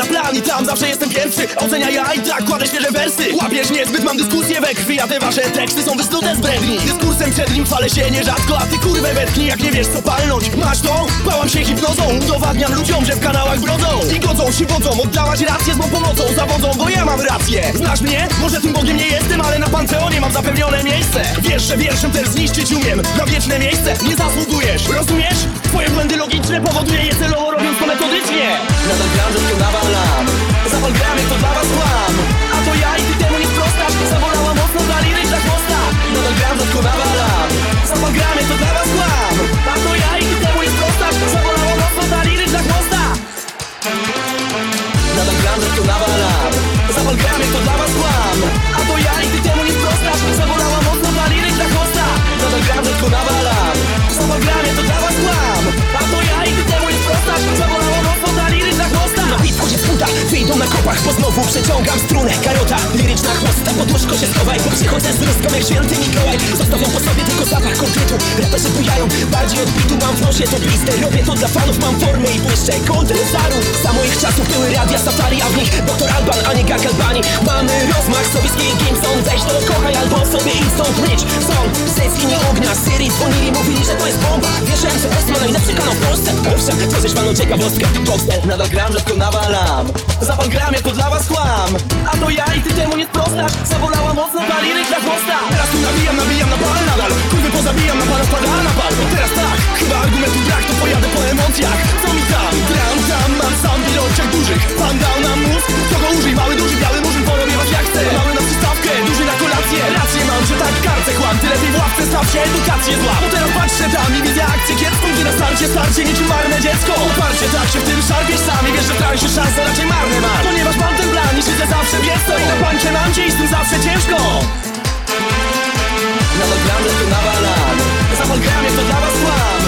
na plan i tam zawsze jestem pierwszy. Ocenia ja i tak kładę świeże wersy. Łapiesz niezbyt, mam dyskusję we krwi A te wasze teksty są wysnute z bredni. Dyskursem przed nim chwalę się nierzadko A ty kurwę wetknij jak nie wiesz co palnąć. Masz to? Bałam się hipnozą Udowadniam ludziom, że w kanałach brodzą. I godzą się wodzą, oddałaś rację z mą pomocą Zawodzą, bo ja mam rację. Znasz mnie? Może tym Bogiem nie jestem, ale na Panteonie mam zapewnione miejsce. Wiesz, że wierszem też zniszczyć umiem Na wieczne miejsce. Nie zasługujesz Rozumiesz? Twoje błędy logiczne powoduje je celowo robiąc to metodycznie Nadal gram, że to nawalam Zapal gram, jak to dla was kłam. A to ja i ty temu nie sprostasz Zawolała mocno dla liryczna chłosta Nadal gram, że to nawalam Zapal gram, jak to dla was kłam. A to ja i ty temu nie sprostasz Zawolała mocno dla liryczna chłosta Nadal gram, że to nawalam Zapal gram, jak to dla was kłam. A to ja i ty temu nie sprostasz Zawolała mocno dla liryczna chłosta Nadal gram, że to nawalam Zapal gram, jak to dla was kłam. A to ja Podcast. No i wchodzi sputa, wyjdą na kopach Bo znowu przeciągam strunę. Karota, liryczna chłosta Pod łóżko się schowaj Bo przychodzę z ruską jak święty Mikołaj. Zostawiam po sobie tylko zapach konkretu. Raperzy bujają, bardziej odbitu Mam w nosie. To blistę Robię to dla fanów, mam formę i błyszczę Gold Zaru, za moich czasów były radia safari A w nich Dr. Alban, a nie Gak Albani. Mamy rozmach, sowiecki game zone Weź to kochaj albo sobie idź stąd. Rich song, ze skini ognia. Syrii dzwonili, mówili, że to jest bomba. Wierzyłem, że S ma najlepszy kanał w Polsce. Owszem, tworzysz panu ciekawostkę. Gospel Nadal gram, to nawalam. Zapal gram, jak to dla was kłam. A to ja i ty temu nie sprostasz. Zawolała mocno ta liryczna chłosta. Teraz tu nabijam, nabijam na pal nadal. Kurwy pozabijam, na pana spada na pal. No teraz tak, chyba argumentu brak To pojadę po emocjach. Co mi tam? Gram tam, mam sam w ilościach dużych Pan dał nam mózg, to użyj. Mały, duży, biały murzyn, porobiewać jak chce. Mały na na kolację Rację mam, że tak kartę kłam Ty lepiej w ławce staw się, edukację zła. Bo teraz patrzę tam i widzę akcję kiepską. Gdy na starcie, starcie niczym marne dziecko. Uparcie, tak się w tym szarpiesz sami Wiesz, że w transie szanse raczej marne masz Ponieważ mam ten plan i siedzę zawsze wiesz to I na pancie mam i z tym zawsze ciężko. Nadal gram, że to nawalam jak to dla was kłam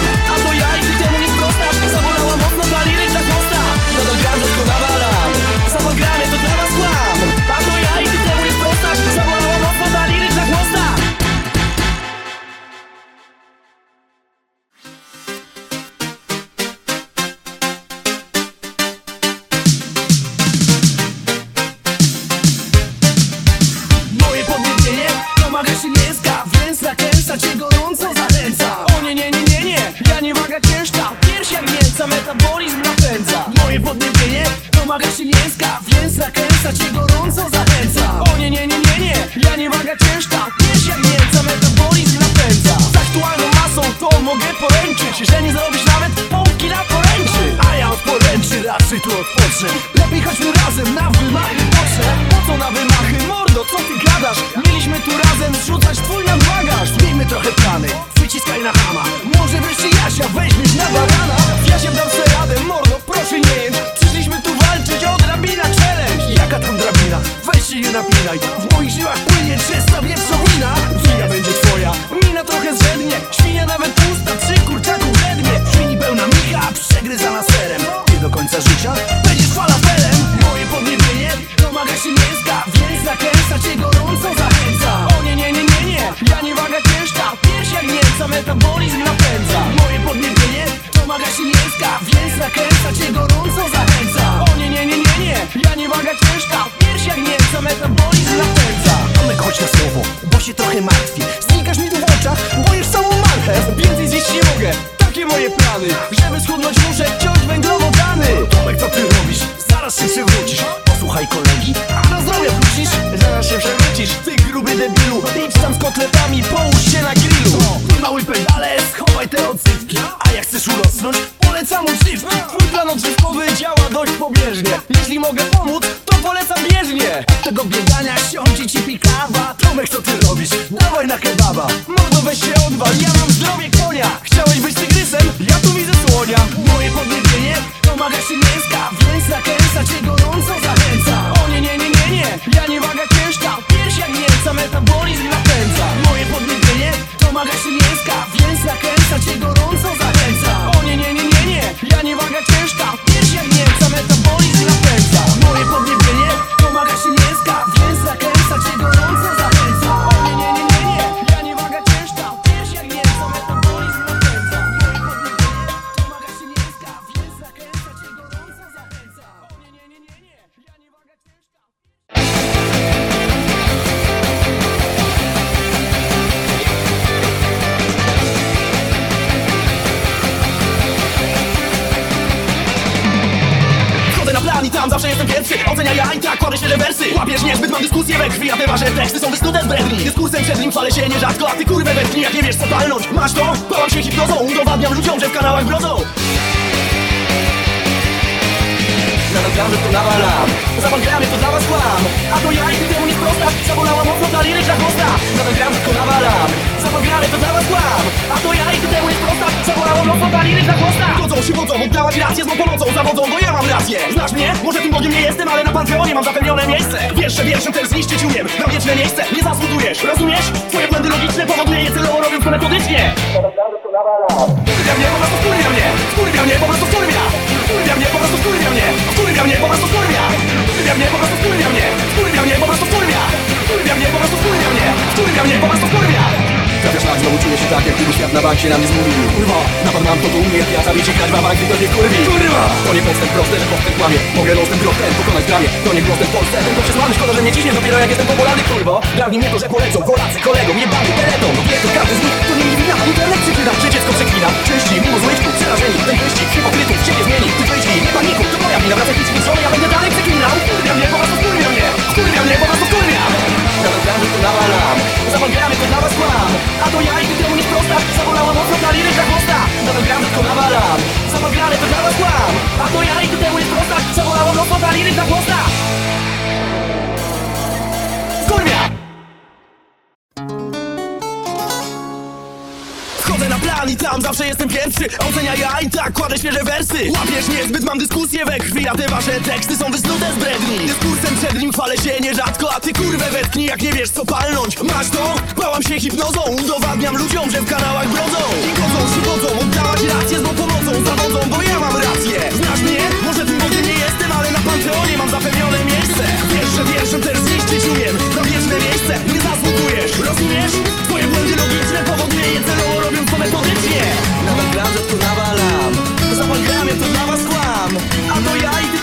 jestem pierwszy. Ocenia ja i tak kładę świeże wersy. Łapiesz niezbyt, mam dyskusję we krwi A te wasze teksty są wysnute z bredni. Dyskursem przed nim chwalę się nierzadko A ty kurwę wetknij, jak nie wiesz co palnąć. Masz to? Bałam się hipnozą. Udowadniam ludziom, że w kanałach brodzą. I godzą się wodzą, oddałaś rację z mą pomocą Zawodzą, bo ja mam rację. Znasz mnie? Może tym Bogiem nie jestem, ale na Panteonie mam zapewnione miejsce. Wiesz, że wierszem też zniszczyć umiem. Na wieczne miejsce nie zasługujesz. Rozumiesz? Twoje błędy logiczne powoduje je celowo metodycznie Nadal gram, że tu nawalam. Zapal gramie, to dla was kłam. A to ja i ty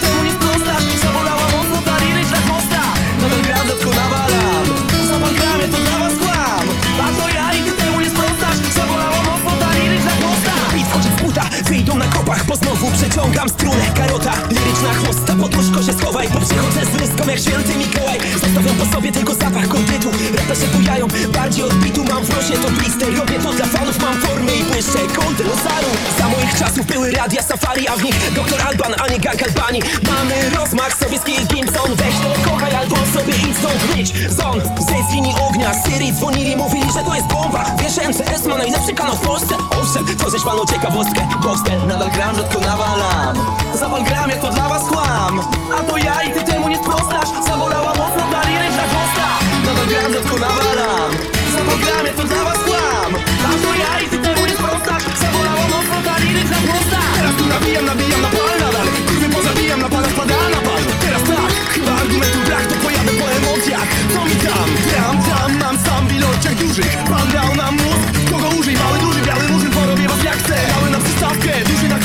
kopach Bo znowu przeciągam strunę. Karota, liryczna chłosta Pod łóżko się schowaj. Bo przychodzę z ryską jak święty Mikołaj. Zostawiam po sobie tylko zapach kondytu Raperzy bujają, bardziej od bitu Mam w nosie. To blister Robię to dla fanów, mam formy i błyszczę Gold Rosaru, za moich czasów były radia safari A w nich doktor Alban, a nie gang Albanii Mamy rozmach, sowiecki Gimson Weź to kochaj albo sobie idź stąd. Idź, zon, ze linii ognia. Syrii dzwonili, mówili, że to jest bomba. Wiesz, MCS ma najlepszy kanał w Polsce. Owszem, to żeś panu ciekawostkę. Boxtel, Nadal gram, rzadko nawalam. Zapal gramie, to dla was kłam. A to ja i ty temu nie sprostasz. Zabolała mocno ta liryczna chłosta. Nadal gram, rzadko nawalam. Zapal gramie, to dla was kłam. A to ja i ty temu nie sprostasz. Zabolała mocno ta liryczna chłosta. Teraz tu nabijam, nabijam na pal nadal. Kurwy pozabijam, na pana spada na pal. Teraz tak, chyba argumentu brak To pojadę po emocjach. Co mi tam? Tam, tam, mam sam w ilościach dużych. Pan dał nam mózg, kogo użyj? Mały, duży, biały murzyn, porobię was jak chcę. Mały na przystawkę, duży na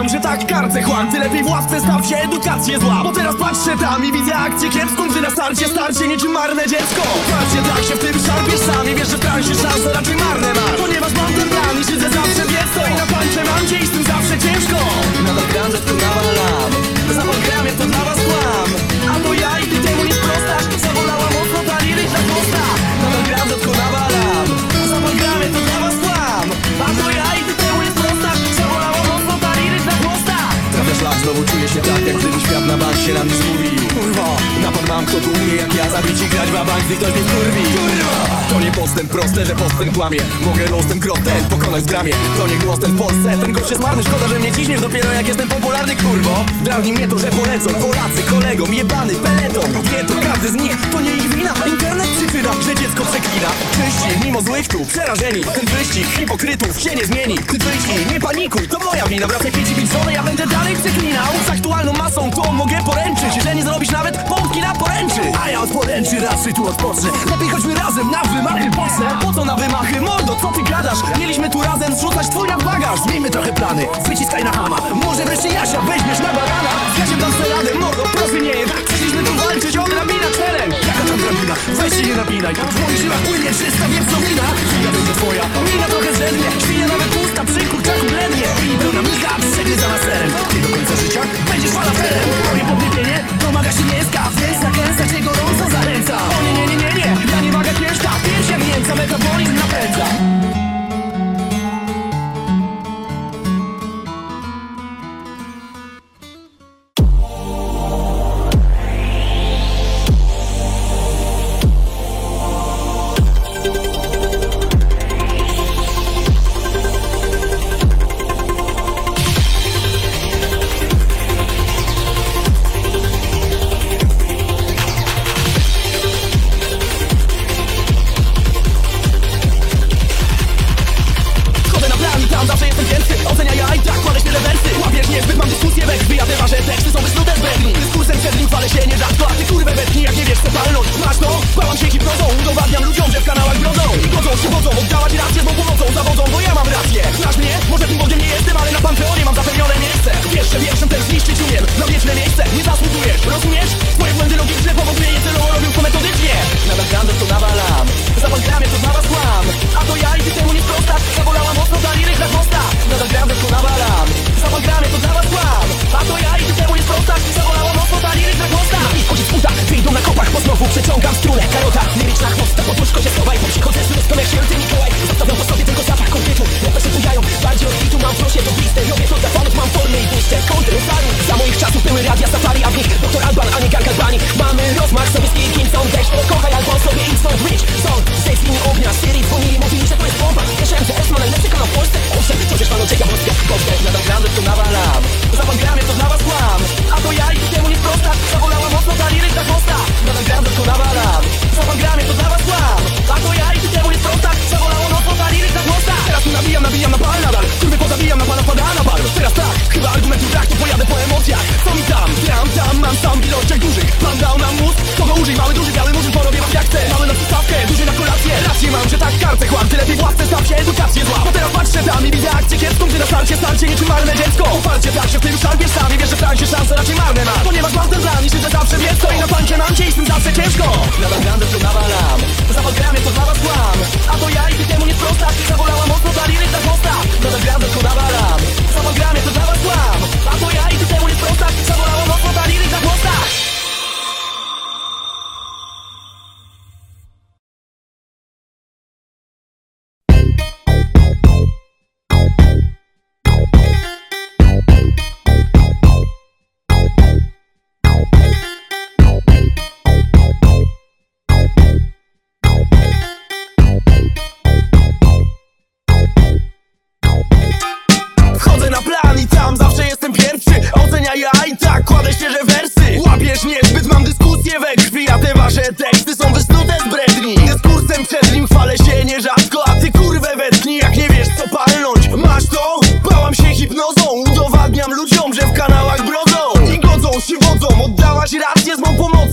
mam, że tak karcę chłam Ty lepiej w ławce staw się, edukację zła. Bo teraz patrzę tam i widzę akcję kiepską Gdy na starcie starcie niczym marne dziecko. Patrzcie tak się w tym szarpiesz sam I wiesz, że w transie szanse raczej marne masz. Ponieważ mam ten plan i siedzę zawsze wiesz co I na pańcze mam cię z tym zawsze ciężko. Nadal gram, że tu nawalam Zapal gramie, to dla was kłam. A to ja i ty temu nie sprostasz Zabolała mocno ta liryczna chłosta Nadal gram, że tu nawalam czuję się tak, jak gdyby świat na bank się na mnie zmówił Kurwa, napad mam kto tu umie, jak ja. Zabić i grać w bank, gdy ktoś mnie Kurwa, to nie postęp proste, że postęp kłamie. Mogę los ten krok ten pokonać w gramie. To nie głos ten w Polsce, ten gość jest marny. Szkoda, że mnie ciśniesz dopiero jak jestem popularny, kurwo. Drażni mnie to, że polecą Polacy, kolegom, jebany peleton. Wie to każdy z nich, to nie ich wina. Internet przyczyna, że dziecko przeklina. Czyści, mimo złych tu, przerażeni. Ten wyścig hipokrytów się nie zmieni. Ty wyjdź, nie panikuj, to moja wina. Wracaj pić i żonę, ja będę dalej przeklinał. Z aktualną masą to mogę poręczyć. Że nie zrobisz nawet pompki na poręczy. A ja od poręczy raczej tu odpocznę. Lepiej chodźmy razem na wymachy mocne Po co na wymachy, mordo, co ty gadasz? Mieliśmy tu razem zrzucać twój na bagaż. Zmieńmy trochę plany, wyciskaj na hama. Może wreszcie Jasia weźmiesz na barana. Z Jasiem tam sobie radę, mordo, proszę nie tak Przyszliśmy tu walczyć o drabina czterem Jaka tam drabina? Weź się nie napinaj. W moich żyłach płynie czysta wieprzowina Ja będzie twoja, mina trochę zednie Świnia nawet usta, przy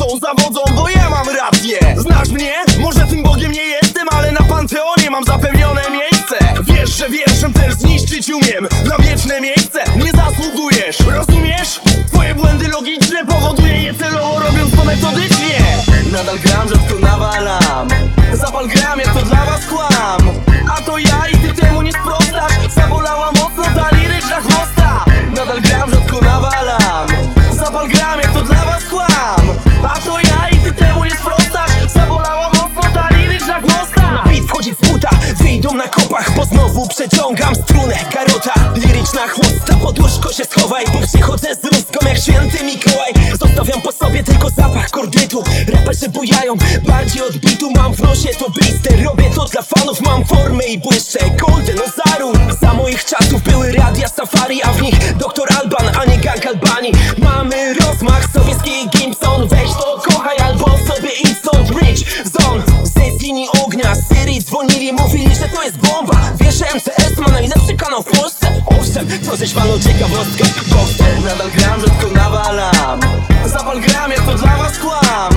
zawodzą, bo ja mam rację. Znasz mnie? Może tym Bogiem nie jestem, ale na Panteonie mam zapewnione miejsce. Wiesz, że wierszem też zniszczyć umiem. Na wieczne miejsce nie zasługujesz. Rozumiesz? Twoje błędy logiczne powoduje je celowo robiąc to metodycznie. Nadal gram, rzadko nawalam. Zapal gram, jak to dla was znowu przeciągam strunę. Garota liryczna, chłosta pod łóżko się schowaj. Bo przychodzę z ruską jak święty Mikołaj. Zostawiam po sobie tylko zapach kordytu. Raperzy bujają, bardziej odbitu Mam w nosie. To blister, robię to dla fanów. Mam formy i błyszcze, golden no ozaru Za moich czasów były radia safari A w nich doktor Alban, a nie gang Albanii Mamy rozmach sowieski Gimpson z Syrii Dzwonili, mówili, że to jest bomba. Wiesz, MCS ma najlepszy kanał w Polsce? Owszem, tworzyć panu ciekawostkę. Bo nadal gram, rzadko nawalam. Zawal gram, ja to dla was kłam.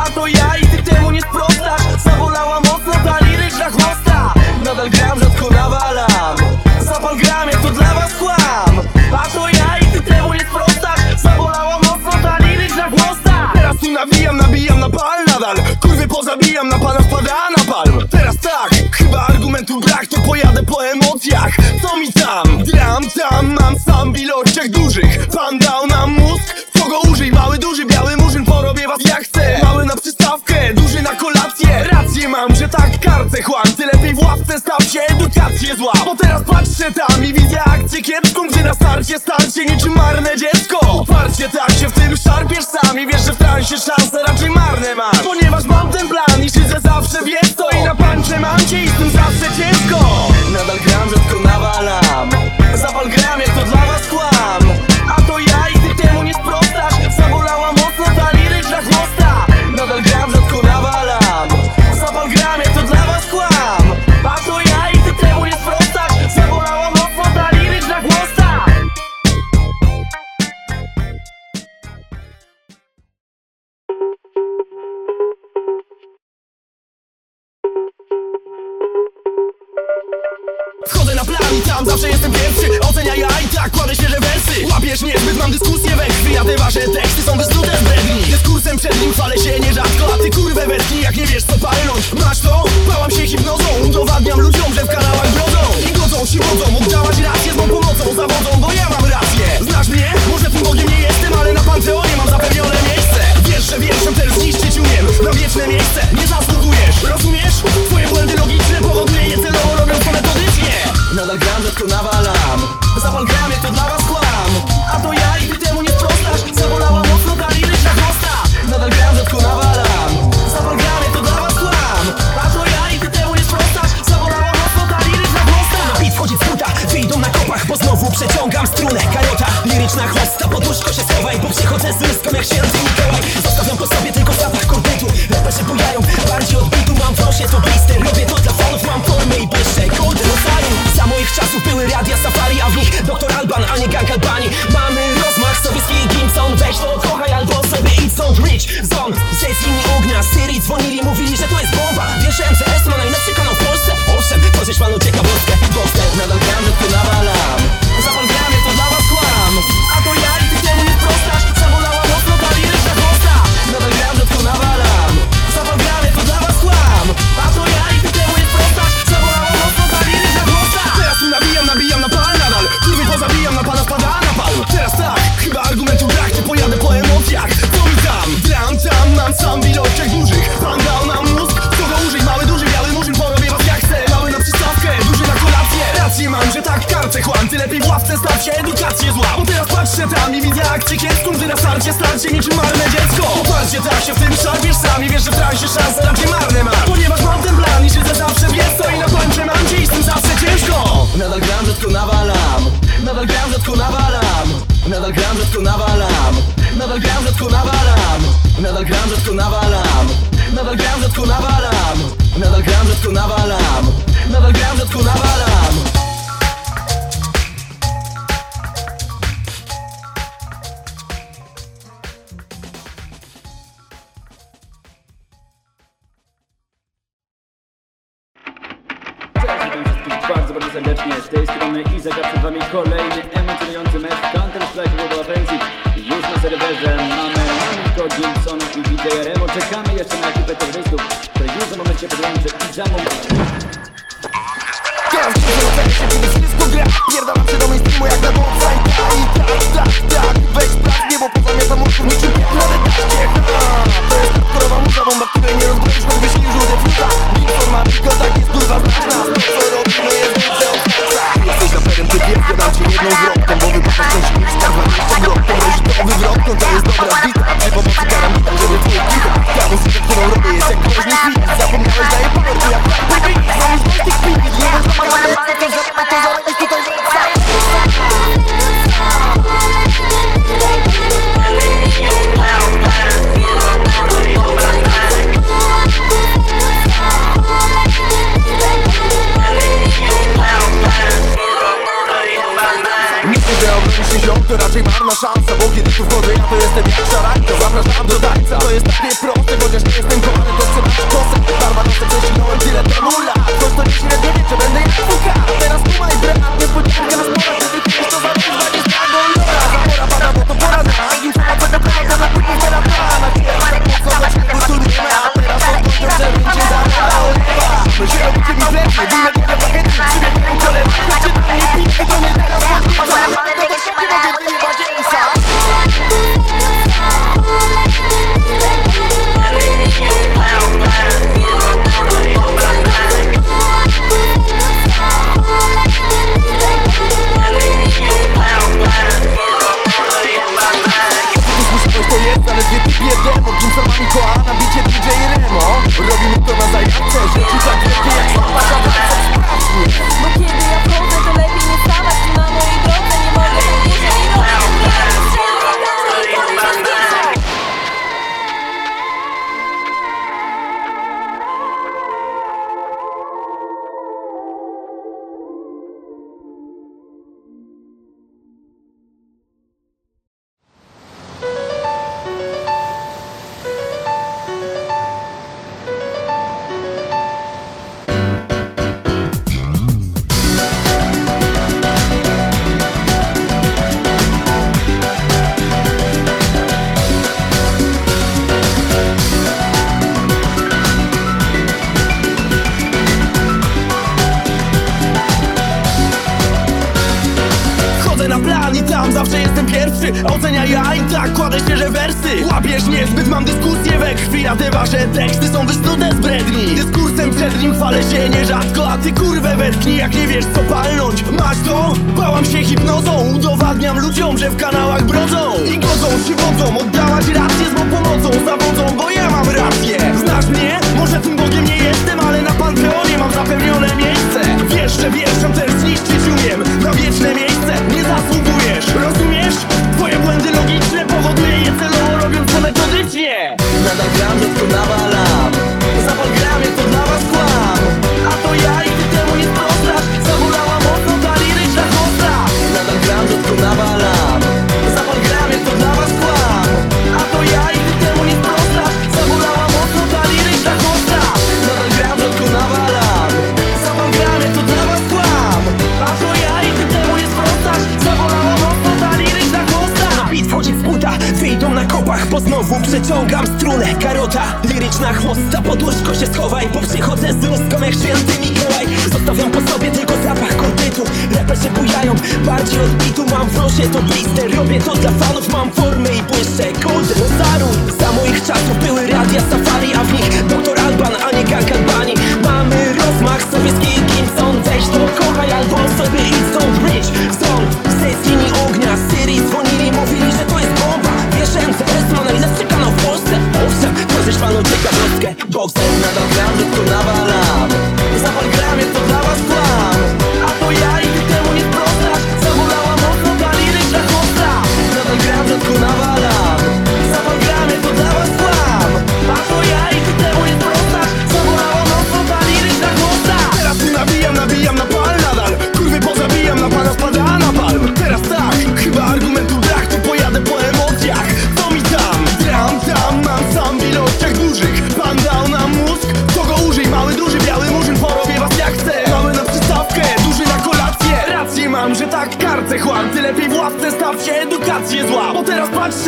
A to ja i ty temu nie sprostasz. Zawolała mocno ta liryczna chłosta. Nadal gram, rzadko nawalam. Zapal gram, ja to dla was kłam. A to ja i ty temu nie sprostasz. Zawolała mocno ta liryczna chłosta. Teraz tu nawijam, nabijam na pal nadal. Kurwy pozabijam na pana argumentu brak, to pojadę po emocjach Co mi tam? Gram tam, mam sam ilościach dużych Pan dał nam tak karce chłam Ty lepiej w ławce staw się, edukację zła. Bo teraz patrzę tam i widzę akcję kiepską Gdy na starcie starcie niczym marne dziecko. Uparcie tak się w tym szarpiesz sam I wiesz, że w transie szanse raczej marne masz. Ponieważ mam ten plan i siedzę zawsze wiesz to I na pancze mam cię i z tym zawsze ciężko. Nadal gram, rzadko nawalam. Zapal gram jak to dla was i tam zawsze jestem pierwszy. Ocenia ja i tak kładę świeże wersy. Łapiesz niezbyt, mam dyskusję we krwi A te wasze teksty są wystrute z Dyskursem przed nim chwalę się nierzadko A ty kurwę wetchnij, jak nie wiesz co palnąć. Masz to? Bałam się hipnozą Udowadniam ludziom, że w kanałach brodzą. I godzą się wodzą, mógł dawać rację z mą pomocą Zawodzą, bo ja mam rację. Znasz mnie? Może tym Bogiem nie jestem Ale na Panteonie mam zapewnione miejsce. Wiesz, że wierszem ten zniszczyć umiem Na wieczne miejsce. Nie zasługujesz Rozumiesz? Twoje błędy logiczne powoduje je celowo robią metody. Nadal gram, rzadko nawalam. Zapal gram, to dla was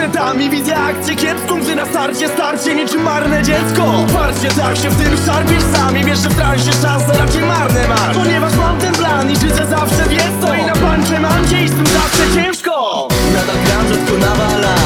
tam i widzę akcję kiepską Gdy na starcie starcie niczym marne dziecko. Uparcie tak się w tym szarpiesz sami Wiesz, że w transie szanse raczej marne masz. Ponieważ mam ten plan i życie zawsze wiesz co I na pancze mam cię i z tym zawsze ciężko. Nadal gram, rzadko nawalam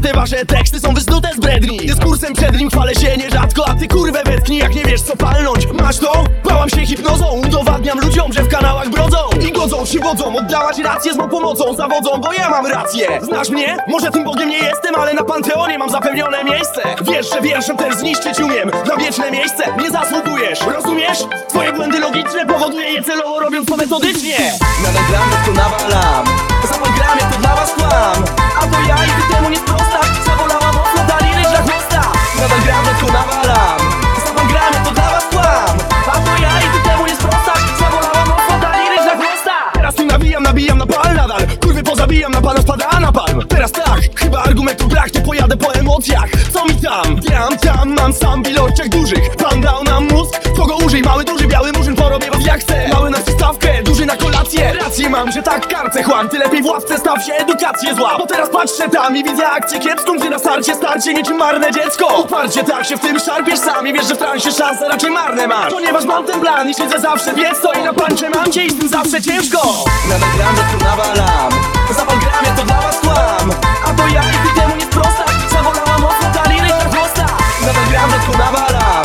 A te wasze teksty są wysnute z bredni. Dyskursem przed nim chwalę się nierzadko A ty kurwę wetknij, jak nie wiesz co palnąć. Masz to? Bałam się hipnozą Udowadniam ludziom, że w kanałach brodzą. I godzą się wodzą, oddałaś rację z mą pomocą Zawodzą, bo ja mam rację. Znasz mnie? Może tym Bogiem nie jestem, ale na Panteonie mam zapewnione miejsce. Wiesz, że wierszem też zniszczyć umiem Na wieczne miejsce nie zasługujesz. Rozumiesz? Twoje błędy logiczne powoduje je celowo robiąc to metodycznie. Nadal gram, rzadko nawalam Zapal gramie, to dla was kłam. A to ja i ty temu nie sprostasz Nadal gram, rzadko nawalam. Zapal gramie, to dla was kłam. A to ja i ty temu nie sprostasz. Zabolała mocno ta liryczna chłosta. Teraz tu nabijam, nabijam na pal nadal. Kurwy pozabijam, na pana spada na palm Teraz tak, chyba argumentu brak To pojadę po emocjach, co mi tam? Gram tam, mam sam ilościach dużych. Pan dał nam mózg, to go użyj? Mały, duży, biały murzyn, Rację mam, że tak karcę chłam. Ty lepiej w ławce staw się, edukację zła Bo teraz patrzę tam i widzę akcję kiepską Gdy na starcie starcie niczym marne dziecko. Uparcie tak się w tym szarpiesz sami Wiesz, że w transie szanse raczej marne masz. Ponieważ mam ten plan i siedzę zawsze wiesz co I na pancze mam cię i z tym zawsze ciężko. Nadal gram, rzadko nawalam. Zapal gramie, to dla was kłam. A to ja i ty temu nie sprostasz Zabolała mocno ta liryczna chłosta Nadal gram, rzadko nawalam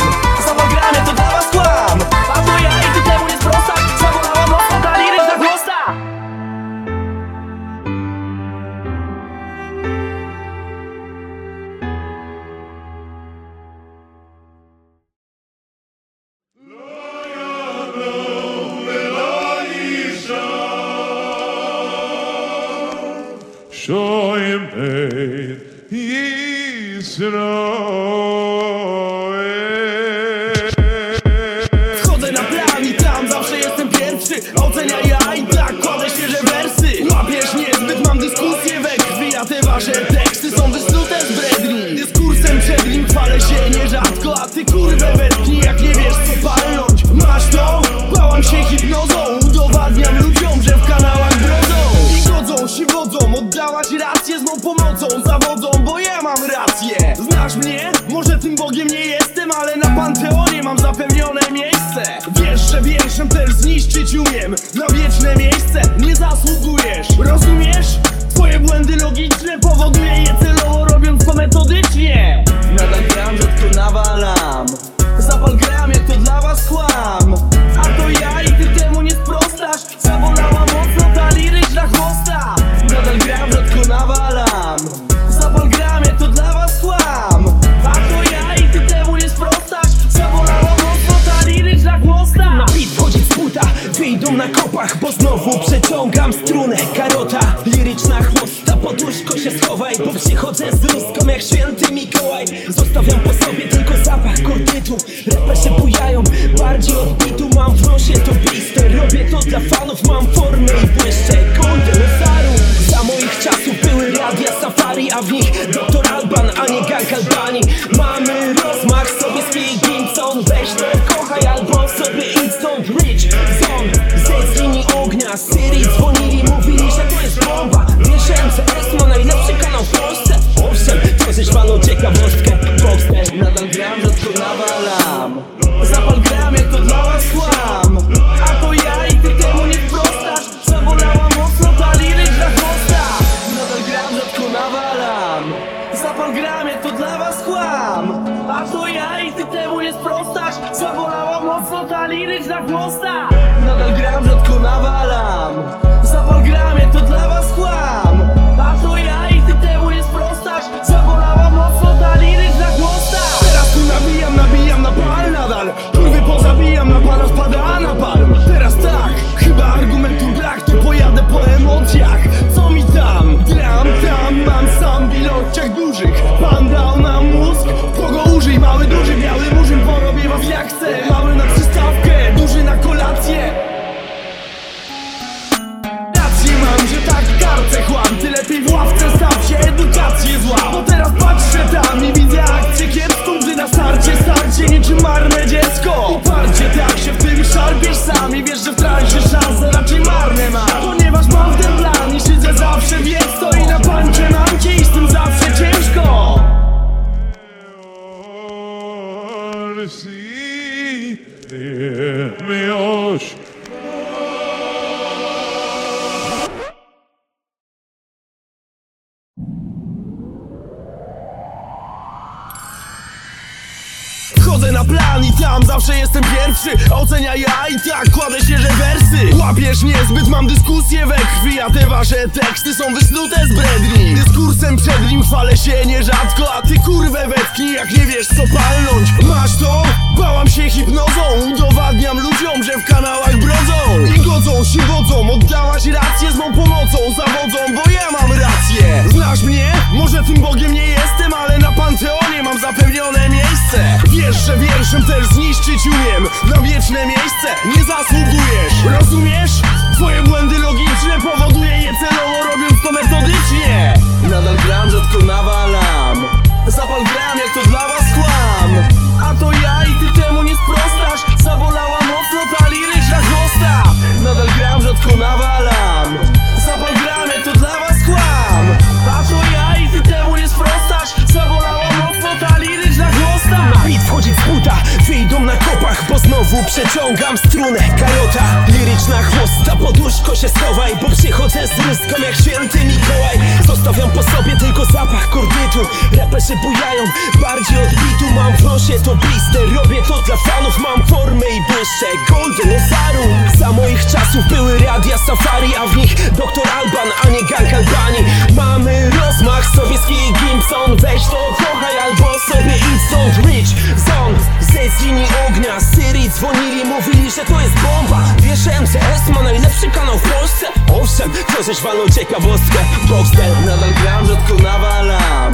Krishna szafki, jak nie wiesz co palnąć. Masz to? Bałam się hipnozą. Udowadniam ludziom, że w kanałach brodzą. I godzą się wodzą. Oddałaś rację z mą pomocą. Zawodzą, bo ja mam rację. Znasz mnie? Może tym Bogiem nie jestem Ale na Panteonie mam zapewnione miejsce. Wiesz, że wierszem też zniszczyć umiem. Na wieczne miejsce nie zasługujesz. Rozumiesz? Twoje błędy logiczne powoduje je celowo Robiąc to metodycznie. Nadal gram, rzadko nawalam. Zapal gram jak to dla was kłam. A to ja i ty temu nie sprostasz? Zabolała mocno ta liryczna chłosta. Nadal gram, rzadko nawalam. Zapal gram jak to dla was kłam. A to ja i ty temu nie sprostasz? Zabolała mocno ta liryczna chłosta. Na bit wchodzi w buta, wyjdą na kopach Znowu przeciągam strunę. Kajota Liryczna chłosta, poduszko się schowaj Bo przychodzę z ryską jak święty Mikołaj. Zostawiam po sobie tylko zapach kordytu. Raperzy bujają, bardziej od bitu Mam w nosie to blister, robię to dla fanów. Mam formę i błyszcze, golden ezarum Za moich czasów były radia safari A w nich doktor Alban, a nie gang Albani. Mamy rozmach, sowiecki i Gimpson Weź to kochaj albo sobie idź stąd. Rich, zone, ze z linii ognia, syry Mary dzwonili, mówili, że to jest bomba. Wiesz, że MCS ma najlepszy kanał w Polsce? Owszem, ktoś walnął ciekawostkę. Boxer. Nadal gram, rzadko nawalam.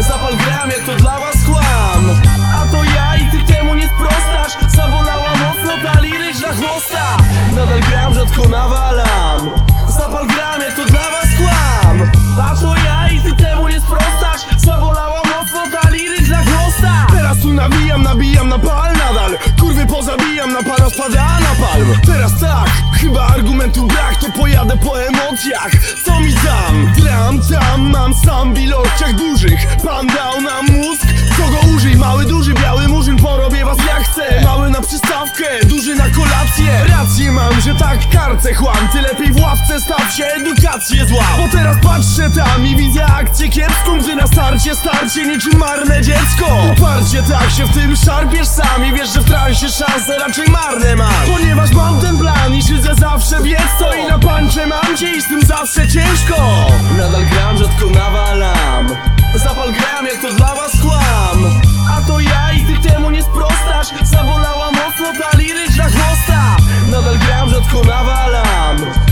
Zapal gram, jak to dla was kłam. A to ja i ty temu nie sprostasz Zabolała mocno ta liryczna chłosta. Nadal gram, rzadko nawalam. Zapal gram, jak to dla was kłam. A to ja i ty temu nie sprostasz Zabolała czasu nawijam, nabijam na pal nadal. Kurwy pozabijam, na pana spada na palm. Teraz tak, chyba argumentu brak To pojadę po emocjach, co mi dam, Gram tam, mam sam w ilościach dużych. Pan dał nam mózg Kogo użyj? Mały, duży, biały murzyn Porobię was jak chcę. Mały na przystawkę, duży na kolację. Rację mam, że tak karce chłam. Ty lepiej w ławce staw się, edukację zła Bo teraz patrzę tam i widzę akcję kiepską Gdy na starcie starcie niczym marne dziecko. Uparcie tak się w tym szarpiesz sami Wiesz, że w transie szanse raczej marne mam Ponieważ mam ten plan i siedzę zawsze wiec to. I na pancze mam cię i z tym zawsze ciężko. Nadal gram, rzadko nawalam. Zapal gram jak to dla was kłam. A to ja i ty temu nie sprostasz. Zawolała mocno ta liryczna chłosta. Nadal gram, rzadko nawalam.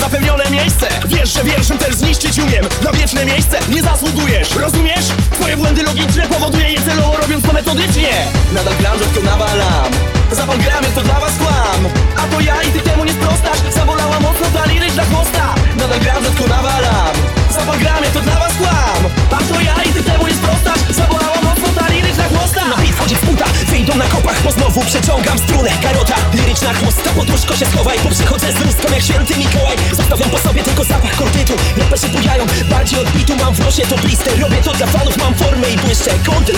Zapewnione miejsce. Wiesz, że wierszem też zniszczyć umiem. Na wieczne miejsce nie zasługujesz Rozumiesz? Twoje błędy logiczne powoduje je celowo robiąc to metodycznie. Nadal gram, rzadko nawalam. Zapal gramy, to dla was kłam. A to ja i ty temu nie sprostasz. Zabolała mocno ta liryczna chłosta. Nadal gram, rzadko nawalam. Zapal gramy, to dla was kłam. A to ja i ty temu nie sprostasz. Zabolała mocno ta liryczna chłosta Na bit wchodzi w wyjdą na kopach Bo znowu przeciągam strunę. Karota, liryczna chłosta Pod łóżko się schowaj, bo przychodzę z rózgą jak święty Mikołaj. Zostawiam po sobie tylko zapach kortytu Raperzy bujają, bardziej od bitu Mam w nosie to blister, robię to dla fanów Mam formę i błyszczę, kąty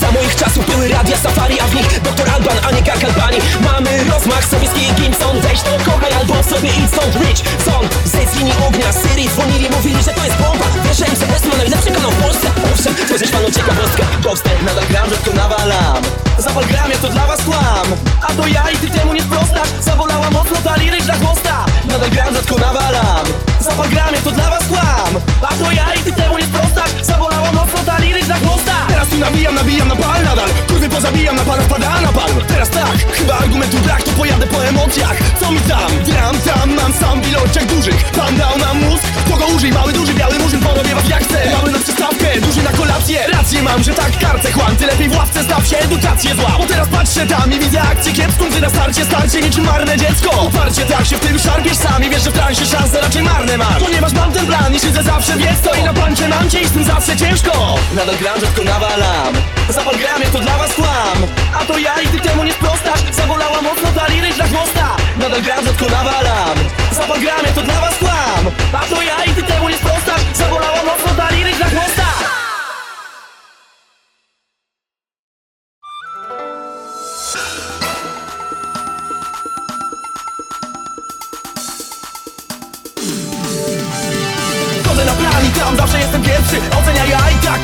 Za moich czasów były radia safari A w nich doktor Alban, a nie Gag Albani. Mamy rozmach, sowiecki Gimson Weź to kochaj albo sobie idź stąd. Rich, son, z linii ognia Syrii dzwonili, mówili, że to jest bomba. Wiesz, że MCS ma najlepszy kanał w Polsce. Owszem, jest panu ciekawostka. Boxster, nadal gram, rzadko nawalam Zapal gramie, to dla was kłam. A to ja i ty temu nie sprostasz Zabolała mocno ta liryczna chłosta. Nadal gram, rzadko nawalam. Zapal gramie, to dla was kłam. A to ja i ty temu nie sprostasz Zabolała mocno ta liryczna chłosta. Teraz tu nabijam, nabijam na pal nadal. Kurwy pozabijam, na pana wpada na palm Teraz tak, chyba argumentu brak To pojadę po emocjach, co mi tam? Gram tam, mam sam w ilościach dużych. Pan dał nam mózg, kogo użyj. Mały, duży, biały murzyn porobię was jak chcę Mały na przystawkę, duży na kolację. Rację mam, że tak karce chłam Ty lepiej w ławce staw się, edukację Bo teraz patrzę tam i widzę akcję kiepską Ty na starcie, starcie niczym marne dziecko. Uparcie tak się w tym szarpiesz sami Wiesz, że w transie szanse raczej marne masz. Ponieważ mam ten plan i siedzę zawsze wiesz co I na pancie mam cię i z tym zawsze ciężko. Nadal gram, rzadko nawalam. Zapal gramie, to dla was kłam. A to ja i ty temu nie sprostasz. Zabolała mocno ta liryczna chłosta Nadal gram, rzadko nawalam. Zapal gramie, to dla was kłam. A to ja i ty temu nie sprostasz. Zabolała mocno ta chłosta Wchodzę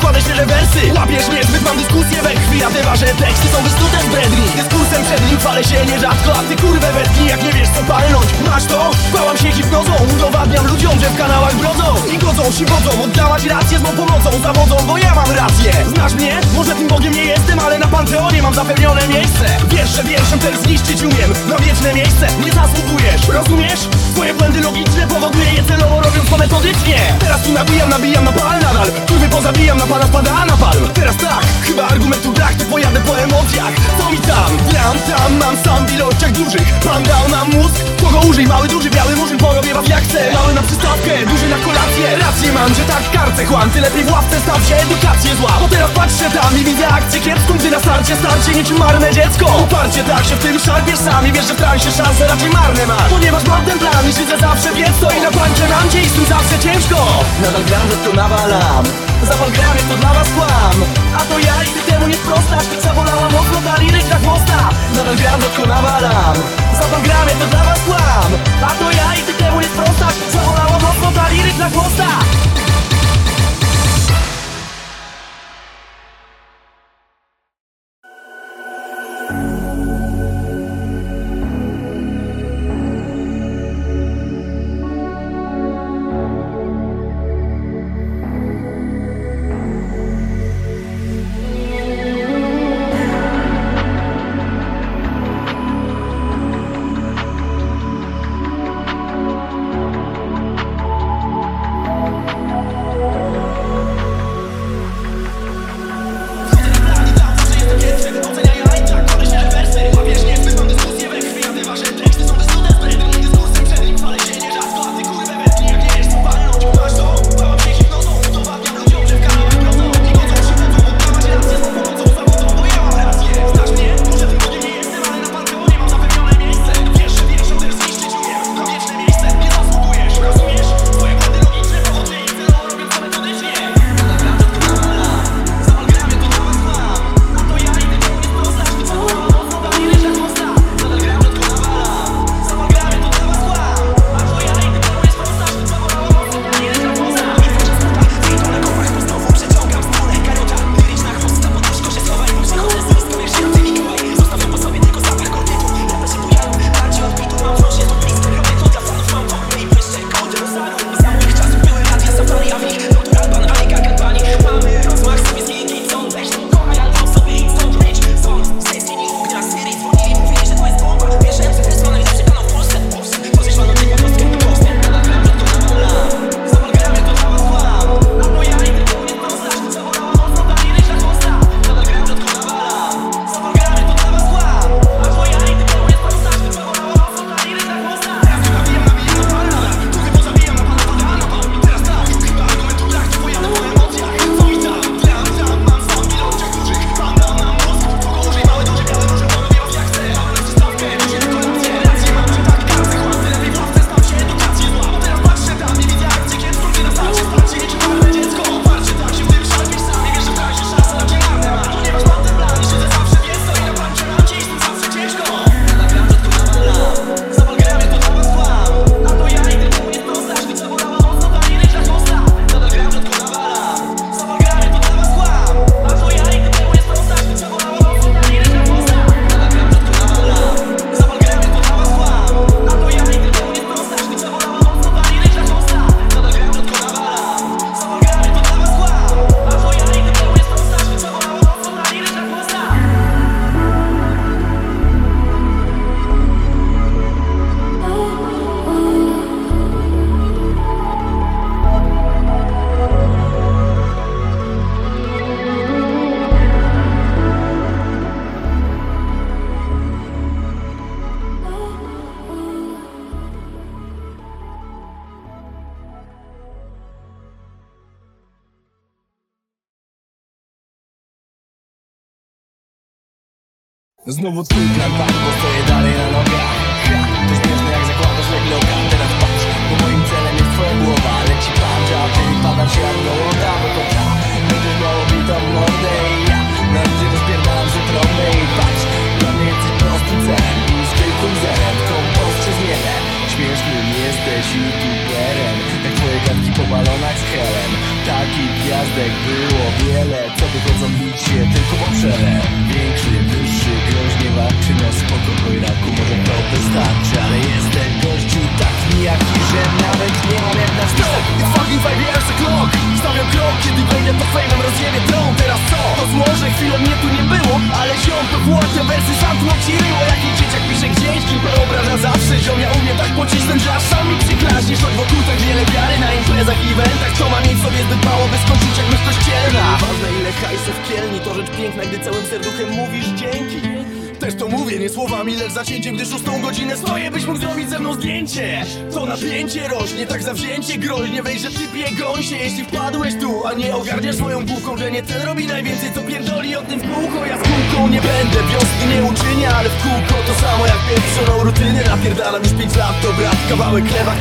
kładę świeże wersy. Łapiesz mnie, zbyt mam dyskusję we krwi A te wasze teksty są wysnute z bredni. Dyskursem przed nim chwalę się nierzadko A ty kurwę wetknij jak nie wiesz co palnąć. Masz to? Bałam się hipnozą Udowadniam ludziom, że w kanałach brodzą. I godzą się wodzą Oddałaś rację z mą pomocą Zawodzą, bo ja mam rację. Znasz mnie? Może tym Bogiem nie jestem Ale na Panteonie mam zapewnione miejsce. Wiesz, że wierszem też zniszczyć umiem Na wieczne miejsce nie zasługujesz. Rozumiesz? Twoje błędy logiczne powoduje je celowo robiąc to metodycznie Teraz tu nabijam, nabijam na pal nadal. Kurwy pozabijam, na pana wpada na pal Teraz tak, chyba argumentu brak To pojadę po emocjach, co mi tam? Gram tam, mam sam w ilościach dużych. Pan dał nam mózg, kogo użyj Mały, duży, biały murzyn, porobię was jak chcę Mały na przystawkę, duży na kolację. Rację mam, że tak karce chłam Ty lepiej w ławce staw się, edukację zła. Bo teraz patrzę tam i widzę akcję kiepską Ty na starcie, starcie niczym marne dziecko. Uparcie tak się w tym szarpiesz sami Wiesz, że w transie szanse raczej marne masz. Ponieważ mam ten plan i siedzę zawsze wiec to I na pancie mam cię i z tym zawsze ciężko. Nadal gram, że tu nawalam Zapal gramie, to dla was kłam. A to ja i ty temu nie sprostasz Zabolała mocno ta liryczna chłosta Nadal gram, że tu nawalam Zapal gramie, to dla was kłam. A to ja i ty temu nie sprostasz Zabolała mocno ta liryczna chłosta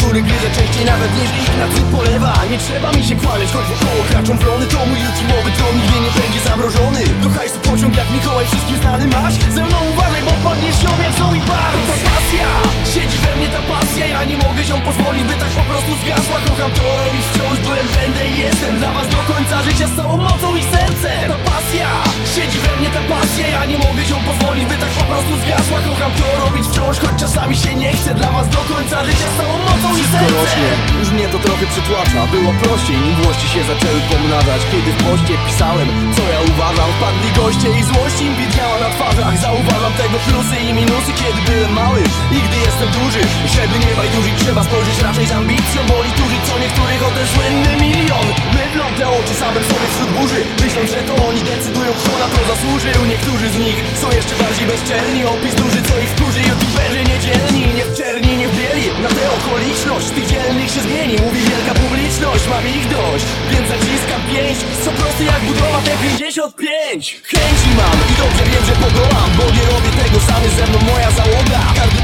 Który gryzę częściej nawet niż ich na cyp polewa Nie trzeba mi się kłaniać, choć wokoło kraczą wrony To mój YouTube'owy tron nigdy nie będzie zamrożony. Do hajsu pociąg jak Mikołaj, wszystkim znany masz. Ze mną uważaj, bo padniesz jak są i bar To pasja, siedzi we mnie ta pasja Ja nie mogę się pozwolić, by tak po prostu zgasła. Kocham to robić wciąż, byłem, będę i jestem Dla was do końca życia z całą mocą i sercem. Ta pasja, siedzi we mnie ta pasja Ja nie mogę się pozwolić, by tak po prostu zgasła. Kocham to robić wciąż, choć czasami się nie chce Dla was do końca życia z całą mocą i sercem już mnie to trochę przytłacza. Było prościej, nim włości się zaczęły pomnażać. Kiedy w poście pisałem, co ja uważam Wpadli goście i złość im widniała na twarzach. Zauważam tego plusy i minusy, kiedy byłem mały I gdy jestem duży, żeby nie bajdurzyć Trzeba spojrzeć raczej z ambicją. Bo liturzyć co niektórych o ten słynny milion. Mydlą te oczy samym sobie wśród burzy. Myśląc, że to oni decydują, kto na to zasłużył. Niektórzy z nich są jeszcze bardziej bezczelni Opis duży, co ich wkurzy Youtuberzy niedzielni, nie w czerni, nie w bieli. Na tę okoliczność tych dzielnych się zmieni Mówi wielka publiczność, mam ich dość. Więc zaciskam pięść, co prosty jak budowa T55 Chęci mam i dobrze wiem, że podołam Bo nie robię tego samy ze mną moja załoga. Każdy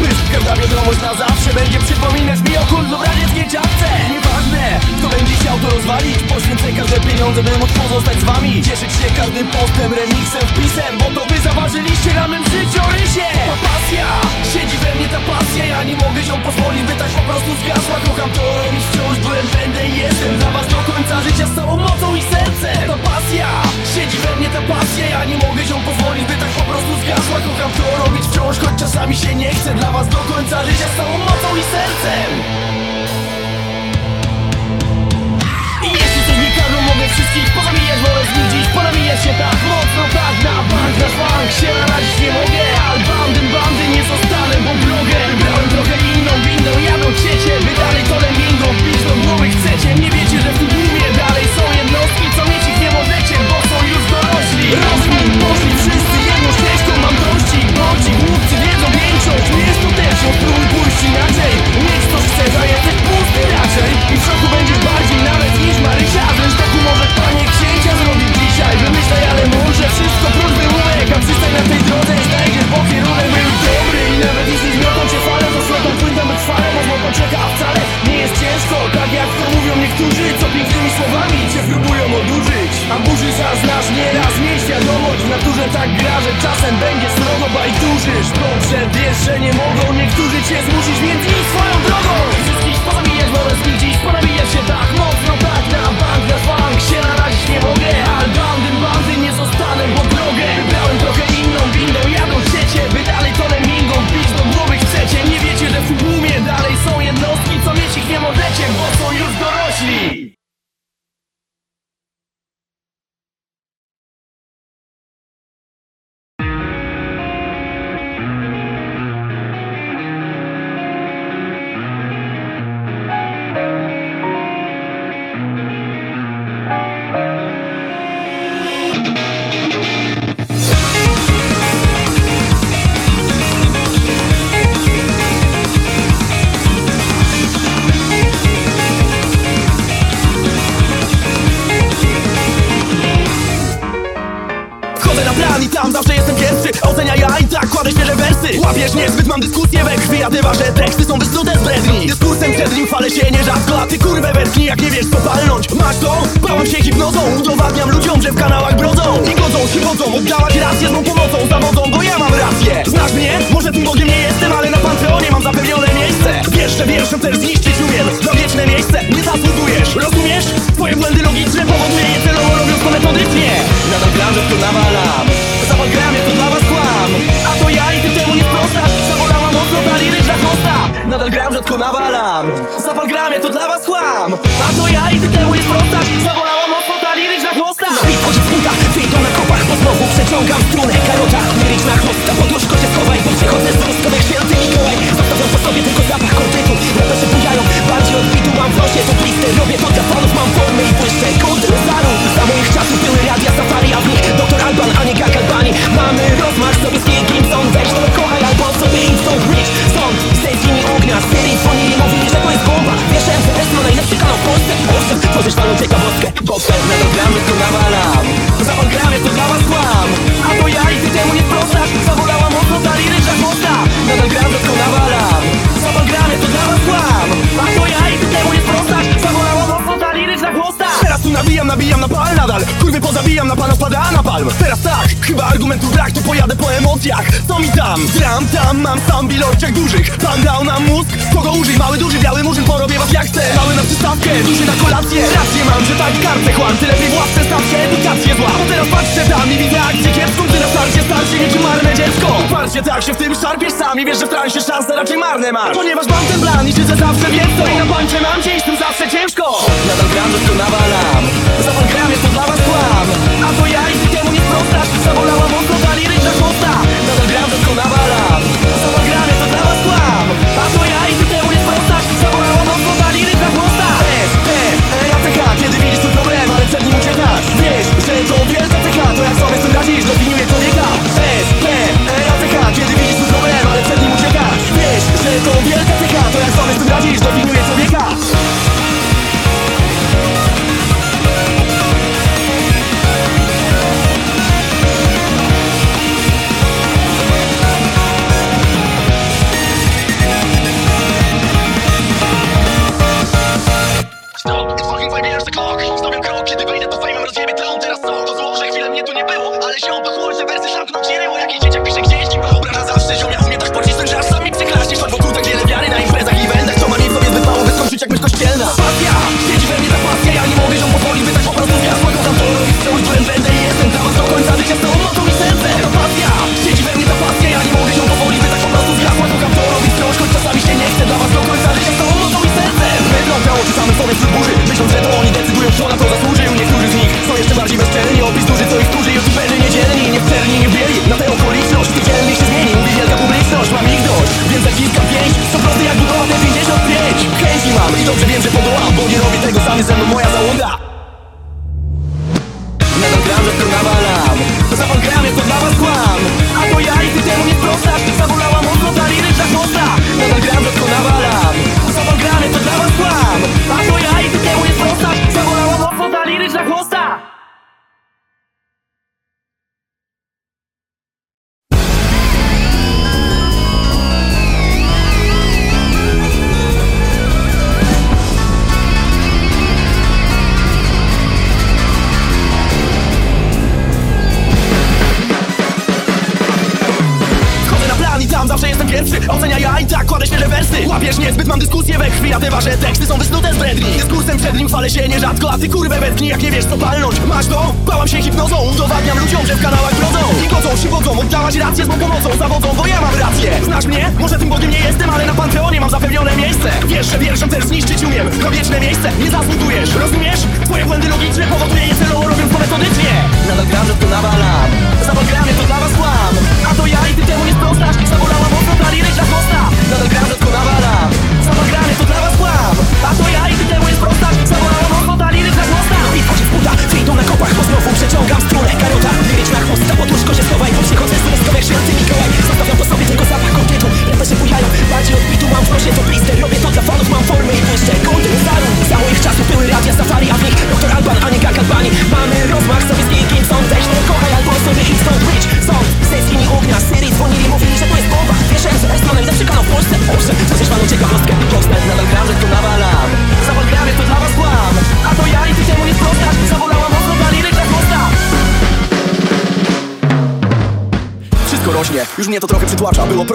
pysk, każda wiadomość na zawsze. Będzie przypominać mi o kult w radzieckiej czapce Nieważne, kto będzie chciał to rozwalić. Poświęcę każde pieniądze, by móc pozostać z wami. Cieszyć się każdym postem, remixem, wpisem Bo to wy zaważyliście na mym życiorysie. Ta pasja, siedzi we mnie ta pasja. Ja nie mogę się pozwolić, by tak po prostu zgasła. Kocham to robić wciąż, byłem, będę i jestem Dla was do końca życia z całą mocą i sercem. Ta pasja, siedzi we mnie ta pasja. Ja nie mogę się pozwolić, by tak po prostu zgasła. Kocham to robić wciąż, choć czasami się nie chce Dla was do końca życia z całą mocą i sercem. I jeśli coś mi każą, mogę wszystkich pozamijać Wolę z nich ponamijać się tak mocno Tak na bank, na szwank się narazić nie mogę. Ale bandy, bandy nie zostanę, bo drogę. Wybrałem trochę inną windą, jadą ciecie Wy dalej to lęgingą, pić do głowy chcecie Nie wiecie, że w tym tłumie dalej są jednostki Co mieć ich nie możecie, bo są już dorośli. Poszli wszyscy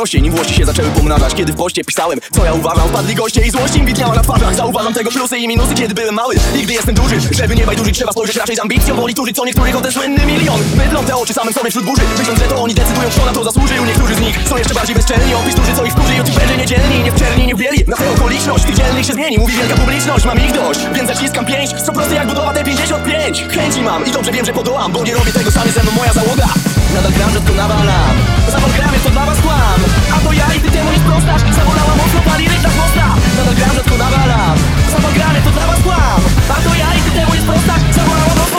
prościej, nim włości się zaczęły pomnażać Kiedy w poście pisałem, co ja uważam Wpadli goście i złość im widniała na twarzach. Zauważam tego plusy i minusy, kiedy byłem mały. I gdy jestem duży, żeby nie bajdurzyć Trzeba spojrzeć raczej z ambicją Boli turzyć co niektórych o ten słynny milion. Mydlą te oczy samym sobie wśród burzy. Myśląc, że to oni decydują, kto na to zasłużył Niektórzy z nich są jeszcze bardziej bezczelni. Opis duży, co ich wkurzy. Youtuberzy niedzielni, nie w czerni, nie w bieli. Na tę okoliczność, tych dzielnych się zmieni. Mówi wielka publiczność, mam ich dość. Więc zaciskam pięść, co prosty jak budowa T55 Chęci mam i dobrze wiem, że podołam Bo nie robię tego sami ze mną moja załoga Nadal gram, że to nawalam. Zawal gram, jest to dla was kłam. A to ja i ty temu nie sprostasz Zawolała mocno pali rytm chłosta. Nadal gram, że to nawalam. Zawal gram, jest to dla was kłam. A to ja i ty temu nie sprostasz Zawolała mocno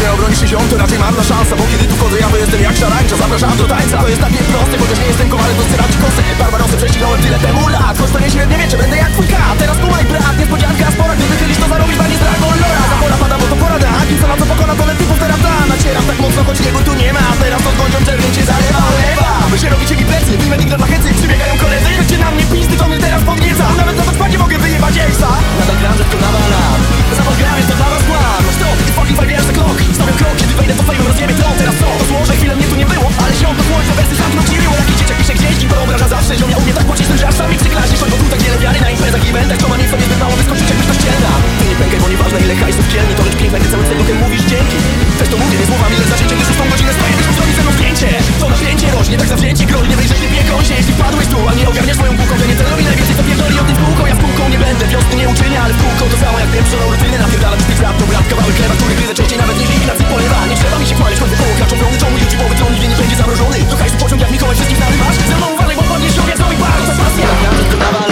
że obronisz się ziom, to raczej marna szansa Bo kiedy tu wchodzę, ja to jestem jak szarańcza. Zapraszam do tańca, to jest tak nieproste Chociaż nie jestem kowalem, to styram ci kosę Barbarosy prześcignąłem tyle temu lat Choć to nie średnie wiecze, będę jak twój kat. Teraz kumaj brat, niespodzianka spora Gdy wychylisz, to zarobisz banie z Dragon Lora Zapora pada, bo to porada A kim co na co pokona, to typów teraz da Nacieram tak mocno, choć niego tu nie ma. Teraz to zgodzią czerwień cię zalewa, olewa Wy się robicie mi plecy, mimo nigdy dla hecy. Przybiegają koledzy, chodźcie na mnie pizdy, to mnie teraz podnieca. Nawet na bezpadzie mogę wyjebać ejsa Nadal gram, że to nawalam Zawod gram, jest to dla was kłam Stop, fucking five years the clock Stawiam krok, kiedy wejdę to fejmem rozjebie tron Teraz co? To złożę, chwilę mnie tu nie było Ale się to słońce, wersy sam no dziewiło Jaki dzieciak pisze gdzieś, to obraża zawsze Ziom ja umie tak płacić, że aż sami przyklaśnie Choć tu tak wiele wiary na imprezach i eventach. To ma nieco niezbyt mało wyskoczyć jak myśl ścielna Ty nie pękaj, bo nieważne ile hajsów kielni To lecz piękna, gdy cały cel mówisz dzięki. Też to mówię, nie słowami, lecz zacięcie Gdy szóstą godzinę stoję, wiesz, zrobić ze mną zdjęcie. To napięcie rośnie, tak zawzięcie groźnie Nie wyjrzeć, nie kąsie, jeśli wpadłeś tu A nie ogarniasz moją kółką, to nie celuj najwięcej Co pierdoli o tym w kółko, ja nie będę Wiosny nie uczynię, ale to samo jak z tych rap, to brat, kawałek chleba Który gryzę częściej nawet niż ignacy polewa Nie trzeba mi się chwalić, choć wokoło klaczą drony Czemu YouTube'owy tron nigdy nie będzie zamrożony? Do hajsu pociąg jak Mikołaj wszystkich narywasz? Ze mną uważaj, bo podniesz się, jak z bar, to pasja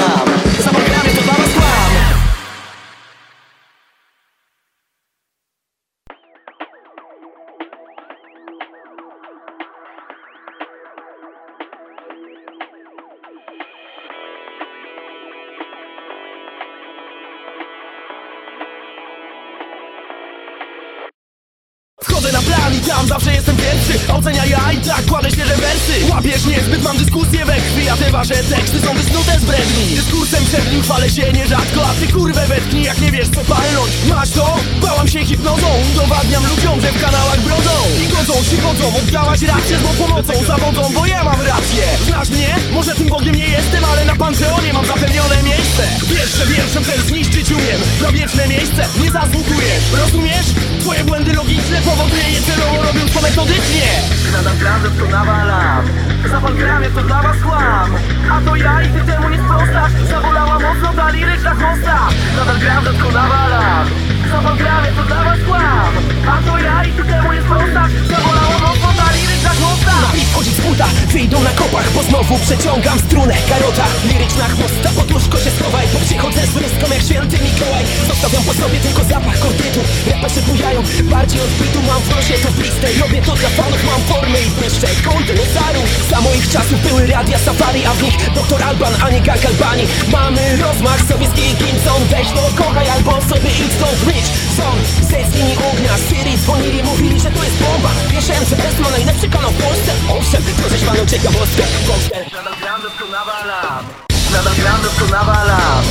mam dyskusję we krwi A te wasze teksty są wysnute z bredni. Dyskursem przed nim chwalę się nierzadko A ty kurwę wetknij jak nie wiesz co palnąć Masz to? Bałam się hipnozą Udowadniam ludziom, że w kanałach brodzą. I godzą godzą, oddałaś rację z mą pomocą Zawodzą, bo ja mam rację. Znasz mnie? Może tym Bogiem nie jestem Ale na Panteonie mam zapewnione miejsce. Wiesz, że wierszem ten zniszczyć umiem. Na wieczne miejsce nie zasługujesz. Rozumiesz? Twoje błędy logiczne powoduje je celowo robiąc to metodycznie. Nadal gram, że to Zapal gram, jest to dla was kłam A to ja i ty temu nie sprostasz Zawolała mocno ta liryczna chłosta Nadal gram, to nawalam Zapal gram, jest to dla was kłam A to ja i ty temu nie sprostasz Zawolała mocno Na bit wchodzi z buta, wyjdą na kopach Bo znowu przeciągam strunę. Karota, liryczna chłosta Pod łóżko się schowaj, bo przychodzę z ryską jak święty Mikołaj. Zostawiam po sobie tylko zapach kordytu Raperzy bujają, bardziej odbitu Mam w nosie to freestyle, robię to dla fanów Mam formę i błyszczę, kąty losaru Za moich czasów były radia safari A w nich doktor Alban, a nie Gag Albani. Mamy rozmach sobie z Gimson Weź to kochaj albo sobie idź stąd Rich są ze z linii ognia dzwonili, mówili, że to jest bomba. Wiesz, MCS ma najlepszy kanał w Polsce. Owszem, to rzeźbaną ciekawostkę Nadal gram, że to nawalam. Nadal gram, że to nawalam.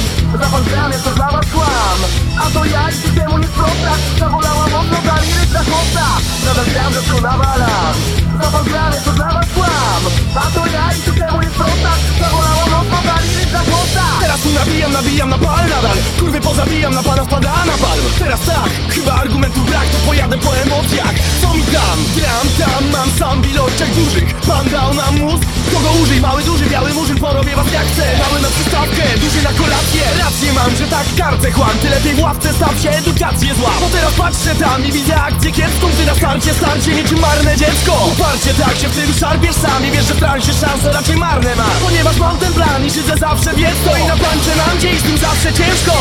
Zapal gram, jest to dla was kłam. A to ja i temu nie sprostasz Zawolała mocno ta liryczna chłosta Nadal gram, że gram, jest to dla was kłam A to ja i ty temu mocno chłosta Teraz tu nabijam, nabijam na pal nadal. Kurwy pozabijam, na pana wpada na palm. Teraz tak, chyba argumentów brak To pojadę po emocjach. Co mi tam? Gram tam, mam sam ilościach dużych. Pan dał nam mózg, kogo użyj? Mały, duży, biały murzyn, porobię was jak chcę. Mały na przystawkę, duży na kolację. Rację mam, że tak kartę chłam. Ty lepiej w ławce staw się, edukację zła Bo teraz patrzę tam i widzę akcję kiepską. Gdy na starcie, starcie niczym marne dziecko Uparcie tak się w tym szarpiesz sam I wiesz, że w transie szanse raczej marne ma Ponieważ mam ten plan i szydzę zawsze wiec to I na pancze nam dzień z tym zawsze ciężko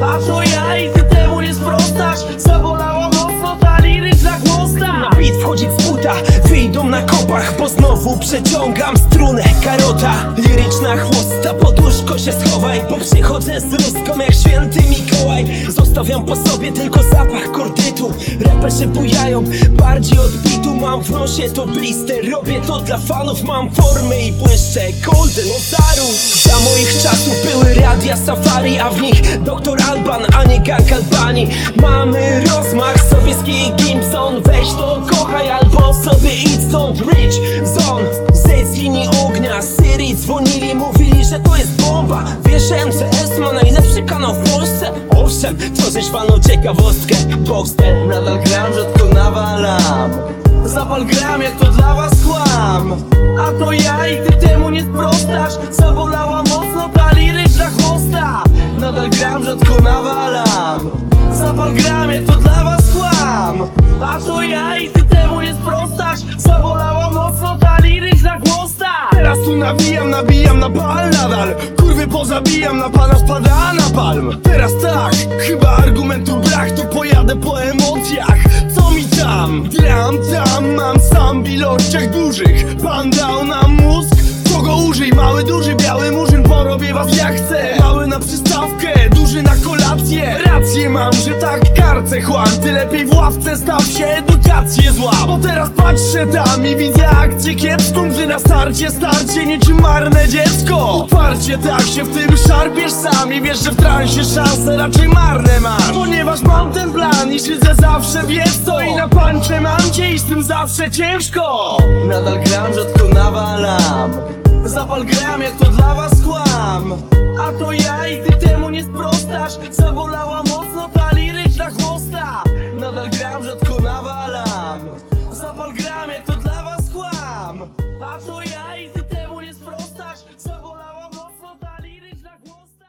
kłam A na kopach Bo znowu przeciągam strunę karota. Liryczna chłosta, pod łóżko się schowaj Bo przychodzę z ruską jak święty Mikołaj. Zostawiam po sobie tylko zapach kordytu Raperzy bujają, bardziej od bitu Mam w nosie to blister, robię to dla fanów Mam formy i błyszczę golden ozaru. Za moich czasów były radia safari A w nich doktor Alban, a nie gang Albanii Mamy rozmach, sowiecki Gimson. Weź to kochaj albo sobie idź stąd Rich Zone z linii ognia Syrii dzwonili, mówili, że to jest bomba. Wiesz, MCS ma najlepszy kanał w Polsce? Owszem, tworzysz walną ciekawostkę. Boxster Nadal gram, rzadko nawalam. Zapal gram, jak to dla was kłam. A to ja i ty temu nie sprostasz. Zabolała mocno ta liryczna chłosta. Nadal gram, rzadko nawalam. Zapal gram, jak to dla was kłam. A to ja i ty temu nie sprostasz. Zabolała mocno ta liryczna chłosta Teraz tu nawijam, nabijam na pal nadal. Kurwy pozabijam, na pana spada na palm Teraz tak, chyba argumentu brak Tu pojadę po emocjach. Co mi tam? Gram tam, mam sam w ilościach dużych. Pan dał nam mózg. Kogo użyj? Mały, duży, biały murzyn. Porobię was jak chcę. Mały na przystawkę, duży na kolację Rację mam, że tak karcę chłam. Ty lepiej w ławce staw się, edukację zła. Bo teraz patrzę tam i widzę akcję kiepską Gdy na starcie starcie niczym marne dziecko. Uparcie tak się w tym szarpiesz sam I wiesz, że w transie szanse raczej marne masz. Ponieważ mam ten plan i szydzę zawsze wiesz co? I na pancze mam cię i z tym zawsze ciężko. Nadal gram, rzadko nawalam. Zapal gram, jak to dla was kłam A to ja i ty temu nie sprostasz. Zabolała mocno ta liryczna chłosta. Nadal gram, rzadko nawalam. Zapal gram, jak to dla was kłam. A to ja i ty temu nie sprostasz. Zabolała mocno ta liryczna chłosta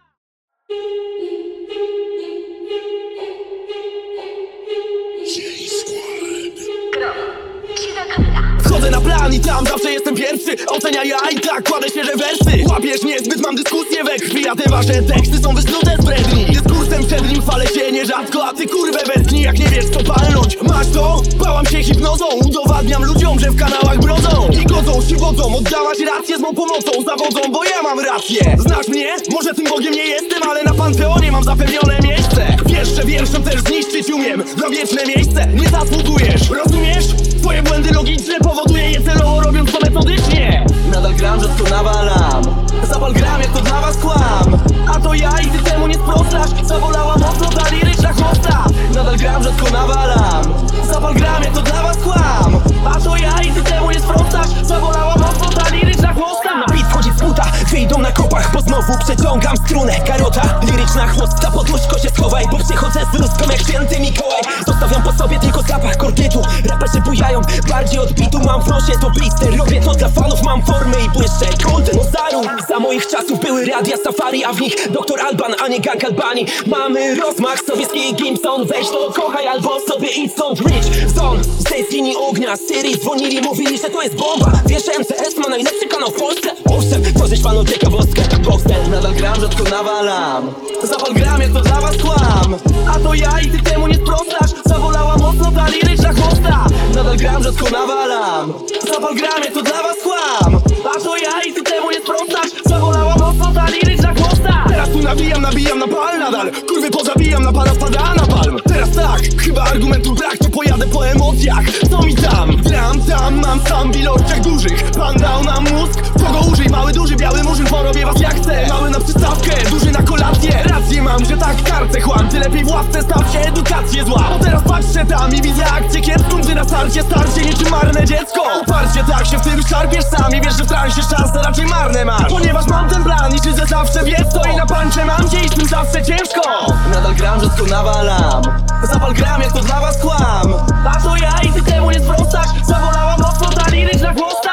Wchodzę na plan i tam zawsze jestem pierwszy. Ocenia ja i tak kładę świeże wersy. Łapiesz niezbyt, mam dyskusję we krwi A te wasze teksty są wysnute z bredni. Dyskursem przed nim chwalę się nierzadko A ty kurwę westchnij jak nie wiesz co palnąć. Masz to? Bałam się hipnozą. Udowadniam ludziom, że w kanałach brodzą. I godzą, siwodzą, oddałaś rację z mą pomocą. Zawodzą, bo ja mam rację. Znasz mnie? Może tym Bogiem nie jestem Ale na Panteonie mam zapewnione miejsce. Wiesz, że wierszem też zniszczyć umiem. Na wieczne miejsce nie zasługujesz. Rozumiesz? Błędy logiczne powoduje je celowo robiąc to metodycznie. Nadal gram, rzadko nawalam. Zapal gram, jak to dla was kłam. A to ja i ty temu nie sprostasz Zabolała mocno ta liryczna chłosta Nadal gram, rzadko nawalam. Zapal gram, jak to dla was kłam. A to ja i ty temu nie sprostasz Zabolała mocno ta liryczna chłosta Na beat wchodzi z buta, wyjdą na kopach Bo znowu przeciągam strunę. Karota Liryczna chłosta, pod się schowaj Bo przychodzę z ruską jak święty Mikołaj Raperzy bujają, bardziej od bitu. Mam w nosie to blister, robię to dla fanów. Mam formy i błyszczę golden ozaru Za moich czasów były radia safari A w nich doktor Alban, a nie gang Albanii Mamy rozmach, sowiecki Gimson. Weź to kochaj albo sobie idź stąd. Rich Zone, z tej linii ognia Syrii. Dzwonili, mówili, że to jest bomba. Wiesz, MCS ma najlepszy kanał w Polsce? Owszem, tworzysz panu ciekawostkę Boxster Nadal gram, rzadko nawalam. Zapal gram, jak to dla was kłam. A to ja i ty temu nie sprostasz Zabolała mocno ta liryczna chłosta Nadal gram, rzadko nawalam Zapal gram, jak to dla was kłam. A to ja i ty temu nie sprostasz Zabolała mocno ta liryczna nawijam, nabijam na pal nadal. Kurwy pozabijam, na pana spada na palm. Teraz tak, chyba argumentu brak Tu pojadę po emocjach, co mi tam? Gram tam, mam sam w ilościach dużych. Pan dał nam mózg, kogo użyj? Mały, duży, biały murzyn, porobię was jak chcę. Mały na przystawkę, duży na kolację. Rację mam, że tak karcę chłam Ty lepiej w ławce staw się, edukację zła. Bo teraz patrzę tam i widzę akcję kiepską Gdy na starcie starcie niczym marne dziecko. Uparcie tak się w tym szarpiesz I wiesz, że w transie szanse raczej marne masz. Ponieważ mam ten plan i szydzę zawsze wiesz co I na pancze że mam dziś, mi zawsze ciężko. Nadal gram, rzadko nawalam. Zapal gram, jak to dla was kłam. A to ja i ty temu nie sprostasz Zawolałam mocno taliny na głosta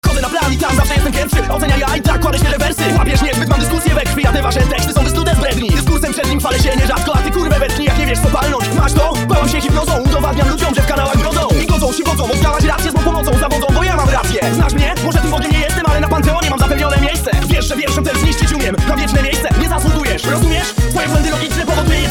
Kody na plan i tam zawsze jestem pierwszy Ocenia ja i tak kładę się rewersy. Łapiesz niezbyt, mam dyskusję we krwi A te wasze teksty są wysnute z bredni. Dyskursem przed nim fale się nierzadko A ty kurwę wetni, jak nie wiesz co palnąć. Masz to? Bałam się hipnozą Udowadniam ludziom, że w kanałach grodzą i godzą się godzą, oddawać rację z mą pomocą Zawodzą, bo ja mam rację Znasz mnie? Może tym Bogiem nie jestem, ale na Panteonie mam zapewnione miejsce Wiesz, że wierszem też zniszczyć umiem Na wieczne miejsce nie zasługujesz, rozumiesz? Twoje błędy logiczne powoduje je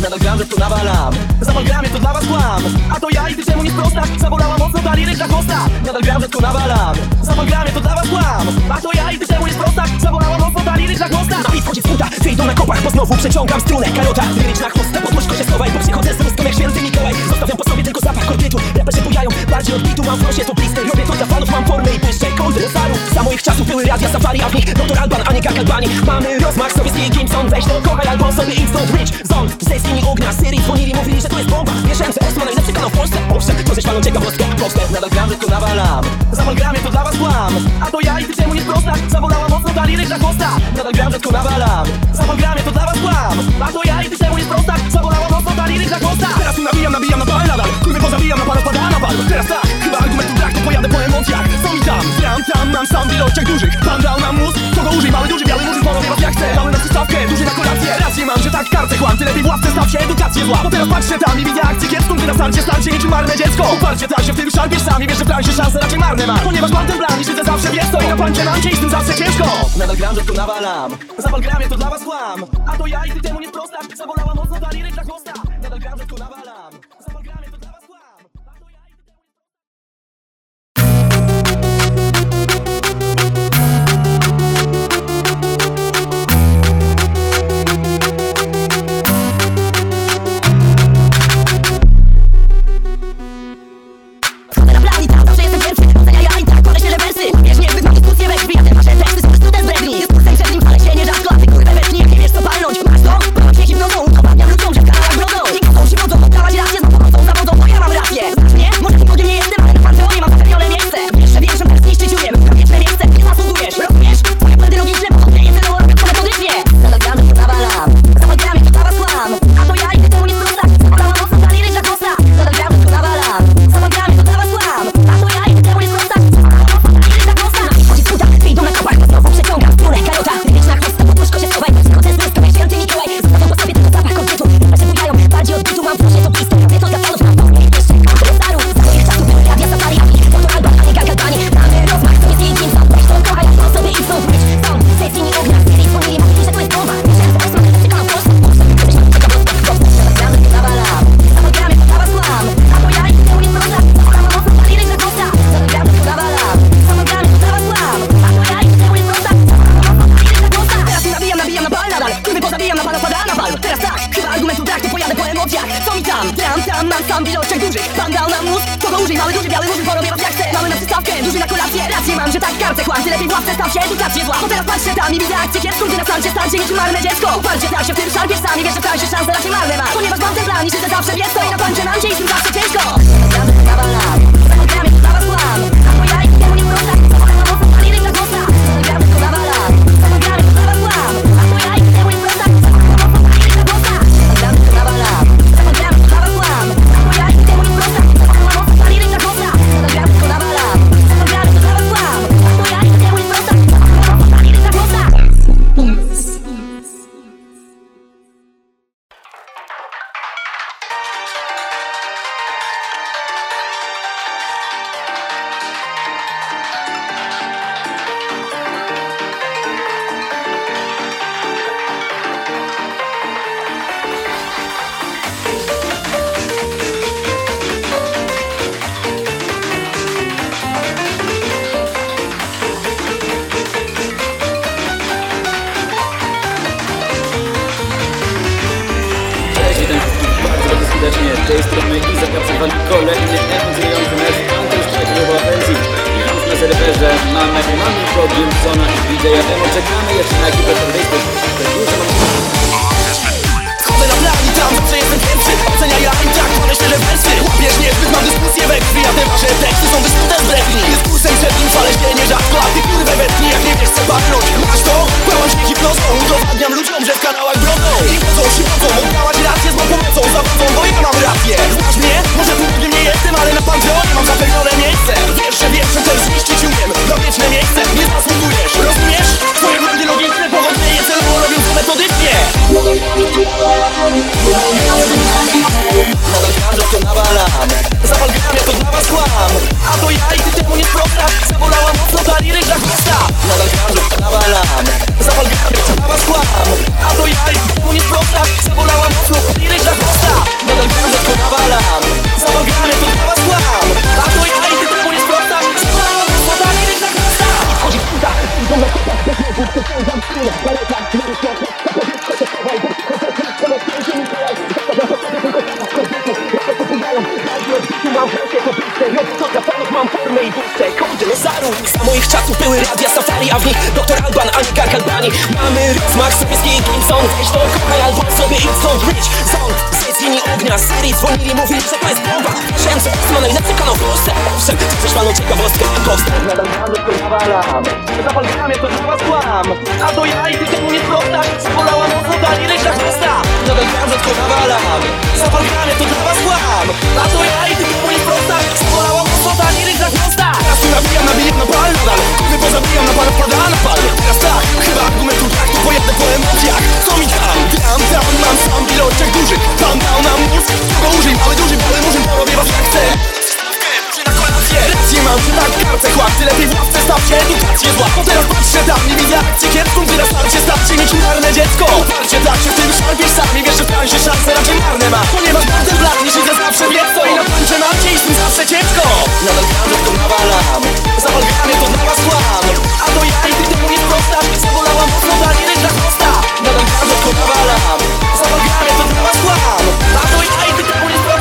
Nadal gram, że tu nawalam. Zawal gramie, to dla was kłam. A to ja i ty czemu nie sprostasz? Zabolała mocno ta liryka chłosta Nadal gram, że tu nawalam. Zawal gramie, to dla was kłam. A to ja i ty czemu nie sprostasz? Zabolała mocno ta liryka chłosta Na wchodzi sputa, wyjdą na kopach Bo znowu przeciągam strunę. Karota, liryczna chłosta Pod łóżko się schowaj, bo przychodzę z ruską jak święty Mikołaj. Zostawiam po sobie tylko zapach kordytu. Raperzy bujają, bardziej od bitu Mam w nosie to blister, robię to dla fanów Mam formę i błyszczę, koldy rosaru Za moich czasów były radia safari A w nich doktor Alban, a nie Kak Albani Mamy rozmach, sobie z Gimson Weź to kochaj albo sobie idź stąd rich Zone, ze skini ognia, Syrii Dzwonili, mówili, że to jest bomba. Wiesz, MCS ma najlepszy kanał w Polsce. Owszem, to ze śpalą ciekawostkę Proste, nadal gram, że tu nawalam Zawal gramie, to dla was kłam. A to ja i ty czemu nie sprostasz? Zabolała mocno ta liryczna chłosta. Nadal gram, że tu nawalam. Zawal gramie, to dla was kłam. A to ja i ty czemu nie sprostasz? Zabolała mocno ta liryczna chłosta. Teraz tu nabijam, nabijam na pal nadal. Kurwy pozabijam, na pal pada na pal Teraz tak, chyba argumentu to pojadę po emocjach. Co mi tam? Tam, tam, mam sam ilościach dużych. Pan dał nam mózg, kogo użyj? Mały, duży, biały murzyn, porobię was chcę. Mały na przystawkę, duży na kolację. Rację mam, że tak kartę chłam. Lepiej w ławce staw się, edukację zła. Bo teraz patrzę tam i widzę akcję kiepską Ty na starcie starcie niczym marne dziecko. Uparcie tak się w tym szarpiesz sami Wiesz, że w plansie szanse raczej marne masz Ponieważ mam ten plan i siedzę zawsze wiesz to I na pancie mam cię i z tym zawsze ciężko. Nadal gram, tu nawalam. Zawal gramie, to dla was kłam. A to ja i ty temu nie sprostasz Zabolała mocno ta liryczna chłosta. Nadal gram, tu nawalam Alban, ani Gang Albani Mamy rozmach sowiecki i Kingston Weź to kochaj albo sobie idź stąd. Bridge, song, z linii ognia Syrii dzwonili, mówili, że to jest bomba. Słyszałem, że to ma najlepszy kanał w Polsce. Owszem, chcesz panu ciekawostkę? Powstań nadal mamy to nawalam Zapal gramy, to was kłam. A to ja i ty temu nie sprostasz Zabolała mocno ta liryczna chmusta Nadal gram, rzadko nawalam Zapal gramy, to dla was kłam. A to ja i ty temu nie sprostasz Zabolała mocno ta liryczna chmusta. Teraz tu nabijam, nabijam na pal nadal Kurwy pozabijam, na pana wpada na pal Teraz tak, chyba argumentu tak To pojadę po emocjach. Co mi tam? Tam, tam, mam sam w ilościach dużych Pan dał nam mózg, kogo użyj Mały, duży, mały murzyn, porobię was jak chcę na kolację Rację mam, tak kartę chłopcy Lepiej w ławce stawcie edukację zła. Bo teraz patrzę tam, nie widzę akcji Kiepską wyraz starcie, stawcie mieć marne dziecko. Uparcie tak się w tym szarpiesz sami Wiesz, że w plansie szanse raczej marne ma. Ponieważ tamten blat niż że zawsze wie co I na plancie mam cię i z tym zawsze ciężko Nadal gram, że to nawalam gramy, to dla was kłam. A to ja i ty temu nie sprostasz Zabolała mocno ta liryczna chłosta Nadal gram, że to nawalam gramy, to dla was kłam. A to ja i ty temu nie sprostasz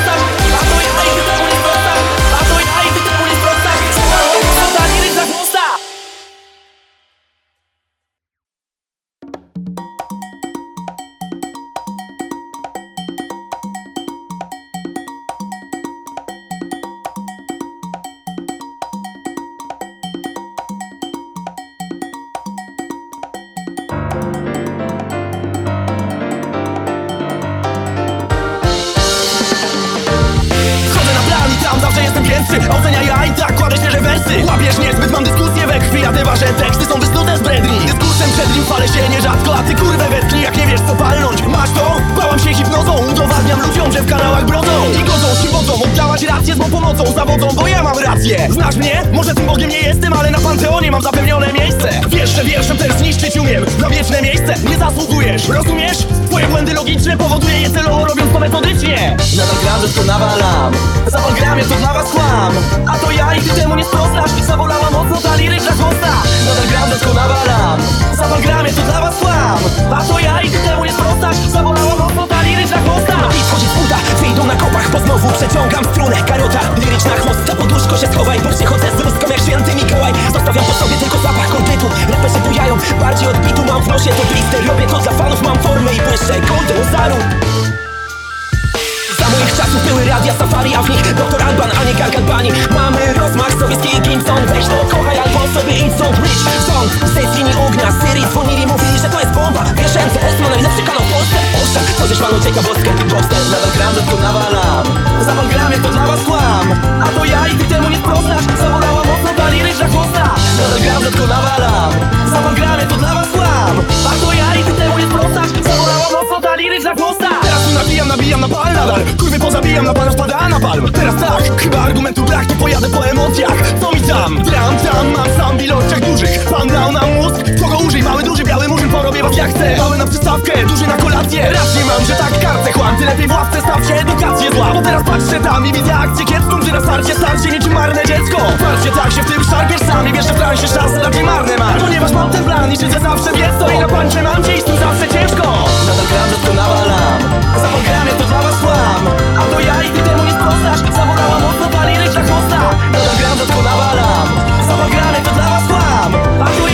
To nawalam Zapal gramie, to dla was kłam to ja i ty temu nie sprostasz Zabolała mocno ta liryczna chłosta Teraz tu nabijam, nabijam na pal nadal. Kurwy pozabijam, na pana wpada na palm Teraz tak, chyba argumentu brak Nie pojadę po emocjach, co mi tam? Tam, tam, mam sam w ilościach dużych. Pan dał nam mózg, kogo użyj? Mały, duży, biały murzyn, porobię was jak chcę. Mały na przystawkę, duży na kolację. Rację mam, że tak kartę chłam Ty lepiej w ławce stawcie edukację zła. Bo teraz patrzę tam i widzę akcję kiepską Gdy na starcie starcie niczym marne dziecko. Patrzcie tak się w tym szarpiesz sami Wiesz, że w transie szanse raczej marne masz. Ponieważ mam ten plan i siedzę zawsze wiesz co I na pancie mam z tym zawsze ciężko. Nadal gram, to nawalam Zapal gramie, to dla was kłam A to ja i ty temu nie sprostasz Zabolała mocno ta liryczna chłosta Nadal gram, nawalam Zapal gramie, to dla was kłam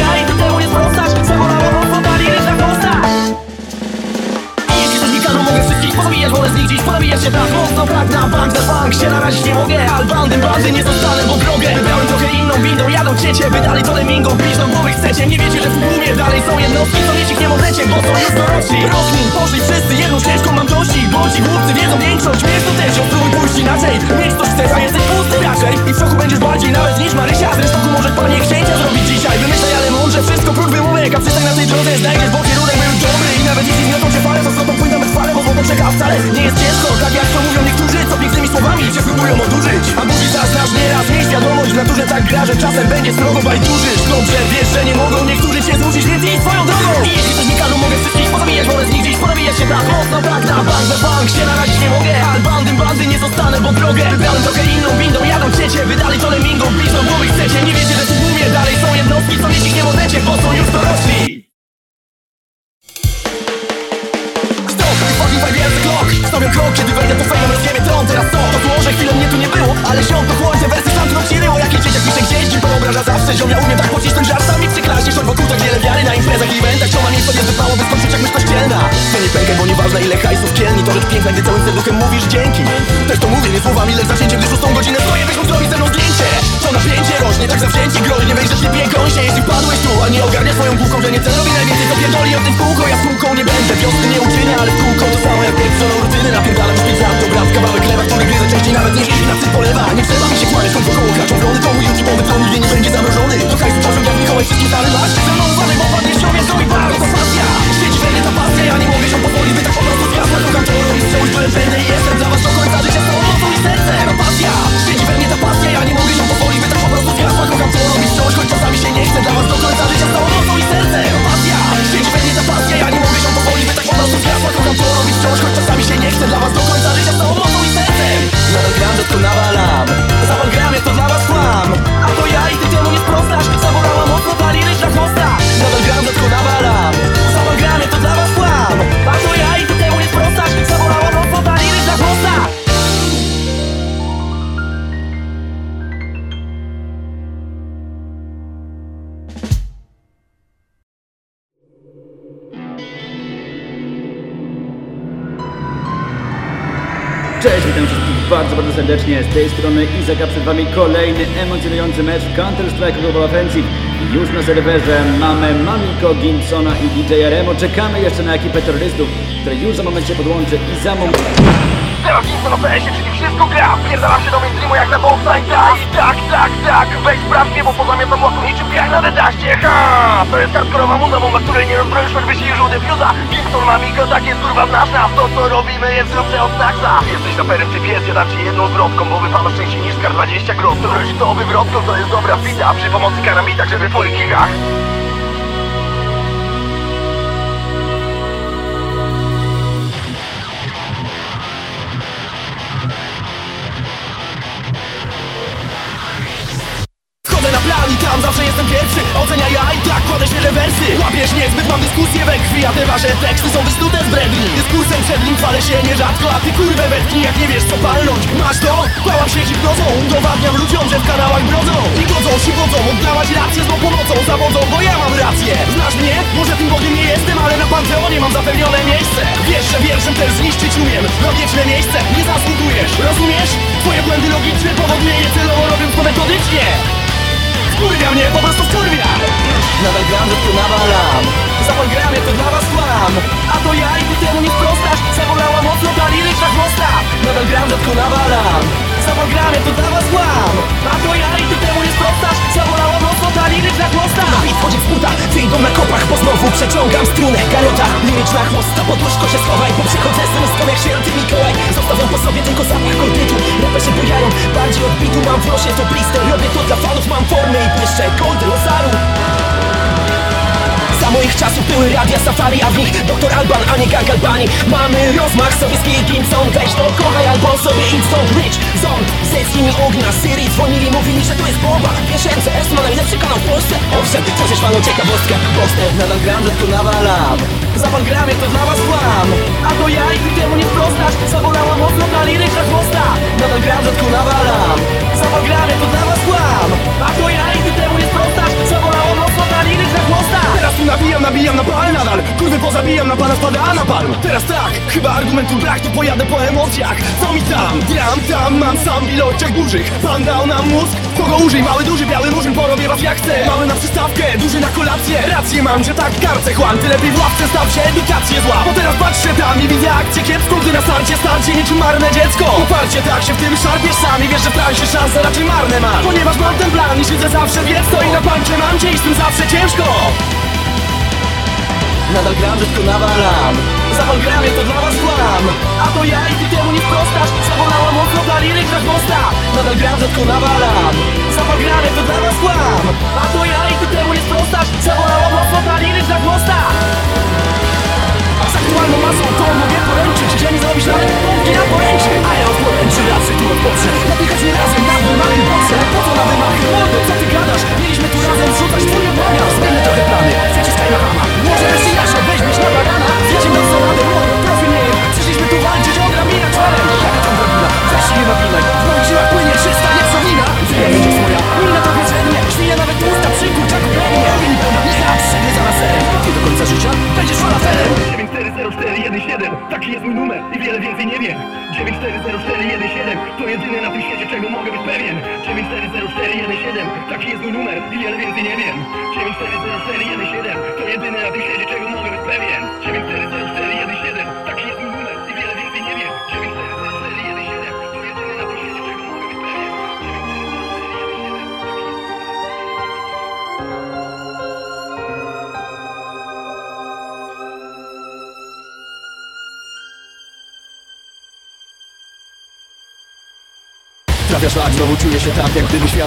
mogę wszystkich pozabijać, wolę z nich dziś Podabijać się tak. Mocno, tak na bank, na bank się narazić nie mogę. Al bandy, nie zostanę, bo drogę Wybrałem trochę inną windą, jadą ciecie Wy dalej to lemingą, piszą głowy chcecie Nie wiecie, że w tłumie dalej są jednostki. Co ich nie możecie, bo są już dorośli Rozmin, poszli wszyscy, jedną ścieżką mam dość. Bo ci głupcy wiedzą większość, wiesz to też Spróbuj pójść inaczej, mieć coś chcesz, a jesteś pusty raczej. I w szoku będziesz bardziej nawet niż Marysia. Zresztą tu możesz panie księcia zrobić dzisiaj. Wymyślaj, ale mądrze, wszystko prócz wymówek A przystań na tej drodze znajdziesz, bo kierunek był dobry. I nawet jeśli zmiotą cię fale, to Wcale nie jest ciężko, tak jak to mówią niektórzy Co pięknymi słowami się próbują odurzyć. A drugi czas nasz nieraz mieć świadomość W naturze tak gra, że czasem będzie srogo bajdurzyć. Dobrze wiesz, że nie mogą niektórzy cię zmusić Więc idź swoją drogą. I jeśli coś mi każą, mogę wszystkich pozamijać Wolę z nich dziś porabijać się tak mocno Tak na bank, na bank się narazić nie mogę Ale bandy, bandy nie zostanę, bo drogę. Wybrałem trochę inną windą, jadą ciecie Wydali to lemingą, bliżą głowy chcecie Nie wiecie, że tu głumie dalej są jednostki Co mieć ich nie możecie, bo są już dorośli. Stop, fucking five years clock Stawiam krok, kiedy wejdę po fejmem rozjebie tron. Teraz co? To zło, że chwilą mnie tu nie było Ale ziom to chłoń, wersy sam tu ci ryło Jakie dzieciak pisze gdzieś, dziś wyobraża zawsze Ziom ja umiem tak pocisnąć, że aż sami przyklaśniesz Choć wokół tak wiele wiary na imprezach i eventach. Cioma nie sobie wypało, by skończyć jak myśl kościelna. To nie pękaj, bo nieważne ile hajsów kielni To rzecz piękna, gdy całym serduchem mówisz dzięki. Też to mówię, nie słowami, lecz zacięciem Gdy szóstą godzinę stoję, weź mu zrobić ze mną zdjęcie. To napięcie rośnie, tak zawzięci groźnie Wejrzeć pięką się, jeśli wpadłeś tu A nie ogarniasz swoją główką, że nie celowi najwięcej To pierdoli o tym w kółko, ja spółką nie będę Wiosny nie uczynię, ale w kółko to samo jak pieprzoną rutyny Napierdalam już lat, to brat, kawałek Który gryzę częściej nawet niż ich na cyt polewa. Nie trzeba mi się kłaniać, choć wokoło kraczą wrony To mój YouTube'owy tron nigdy nie będzie zamrożony. Do hajsu tworzą jak Mikołaj wszystkie stary masz Ze mną uważaj, bo padniesz ziomie, to i bardzo to pasja. Mnie ta pasja, ja nie mogę się pozwolić By tak po prostu zgasła, to robić Wciąż byłem pewny jestem dla was do końca życia Z i to mnie mogę się tak po prostu to choć czasami się nie chce Dla was do końca życia z całą mocą i sercem, to pasja Siedzi we mnie ta pasja, ja nie mogę się pozwolić By tak po prostu zgasła, to choć czasami się nie chce Dla was do końca życia z całą i sercem Nadal gram, rzadko nawalam. Zawal gram, jest to dla was kłam A to ja i ty temu nie sprostasz? Zabolała mocno ta liryczna chłosta Nadal gram, rzadko nawalam. Zawal gram, jest to dla was kłam A to ja Cześć, witam wszystkich bardzo, bardzo serdecznie. Z tej strony Izaka, przed Wami kolejny emocjonujący mecz Counter-Strike Global Offensive. Już na serwerze mamy Mamiko, Ginsona i DJ Remo. Czekamy jeszcze na ekipę terrorystów, która już za moment się podłączy i za moment... Czyli wszystko gra. Pierdalam się do mainstreamu jak na boksach Tak, tak, tak, tak. Weź sprawdź mnie, bo pozamiatam łapu niczym jak na dedaście. Ha! To jest hardkorowa muza, bomba, której nie rozbroisz choćby się już udefiuza Kingston ma mikro, tak jest kurwa nas To co robimy jest lepsze od taksa Jesteś na perem, ty pies, ja dam ci jedną zwrotką Bo wypada szczęście niż skar 20 grosz To robisz to to jest dobra fita. Przy pomocy karambitach, żeby w twoich kikach zniszczyć umiem. Na miejsce nie zasługujesz Rozumiesz? Twoje błędy logiczne powoduje je celowo robiąc to metodycznie. Wkurwia mnie, po prostu wkurwia. Nadal gram, że tu nawalam Zapal gram, to dla was kłam. A to ja i ty temu nie sprostasz. Zabolała mocno ta liryczna chłosta Nadal gram, że tu nawalam Gram, to dla was kłam A to ja i ty temu nie sprostasz. Zabolała mocno ta liryczna chłosta I wchodzi w buta, wyjdą na kopach Bo znowu przeciągam strunę. Garota, liryczna chłosta Pod łóżko się schowaj Bo przychodzę z ryską jak święty Mikołaj. Zostawiam po sobie tylko zapach kordytu Raperzy bujają, bardziej odbitu Mam w nosie to blister. Robię to dla fanów, mam formę i błyszczę Golden Ozaru za moich czasów były radia safari, a w nich Dr. Alban, a nie gang Albanii Mamy rozmach, sowiecki Gimson Weź to kochaj albo sobie idź stąd. Rich Zone, zeski mi ognia Syrii dzwonili, mówili, że to jest bomba. Wiesz, MCS ma najlepszy kanał w Polsce. Owszem, przecież panu ciekawostka Boxter, nadal gram, że tu nawalam. Zapal gram, to dla was kłam. A to ja i ty temu nie sprostasz Zabolała mocno ta liryczna chłosta. Nadal gram, że tu nawalam. Zapal gram, to dla was kłam. A to ja i ty temu nie sprostasz Chłosta Teraz tu nabijam, nabijam na pal nadal. Kurwy pozabijam, na pana spada na palm Teraz tak, chyba argumentu brak To pojadę po emocjach. Co mi tam? Gram tam, mam sam w ilościach dużych. Pan dał nam mózg, kogo użyj. Mały, duży, biały murzyn, porobię was jak chcę. Mały na przystawkę, duży na kolację. Rację mam, że tak karcę chłam. Ty lepiej w ławce staw się, edukację zła. Bo teraz patrzę tam i widzę akcję kiepską Gdy na starcie starcie niczym marne dziecko. Uparcie tak się w tym szarpiesz sam I wiesz, że w transie szanse raczej marne mam. Ponieważ mam ten plan i siedzę zawsze to I na pancie mam cię z tym zawsze ciężko Nadal gram, tylko nawalam. Zapal gramie, to dla was kłam A to ja i ty temu nie sprostasz Zabolała mocno ta liryk na mosta. Nadal gram, rzadko nawalam. Zapal grany to dla was kłam A to ja i ty temu nie sprostasz Zabolała mocno ta liryk na mosta z aktualną masą to mogę poręczyć. Że nie zrobisz nawet pompki na poręczy. A ja od poręczy raczej tu odpocznę. Napychać razem na wymachy bocze Po co na wymachy? Mordo, co ty gadasz? Mieliśmy tu razem zrzucać twój bagaż Zmienię trochę plany, przyciskaj na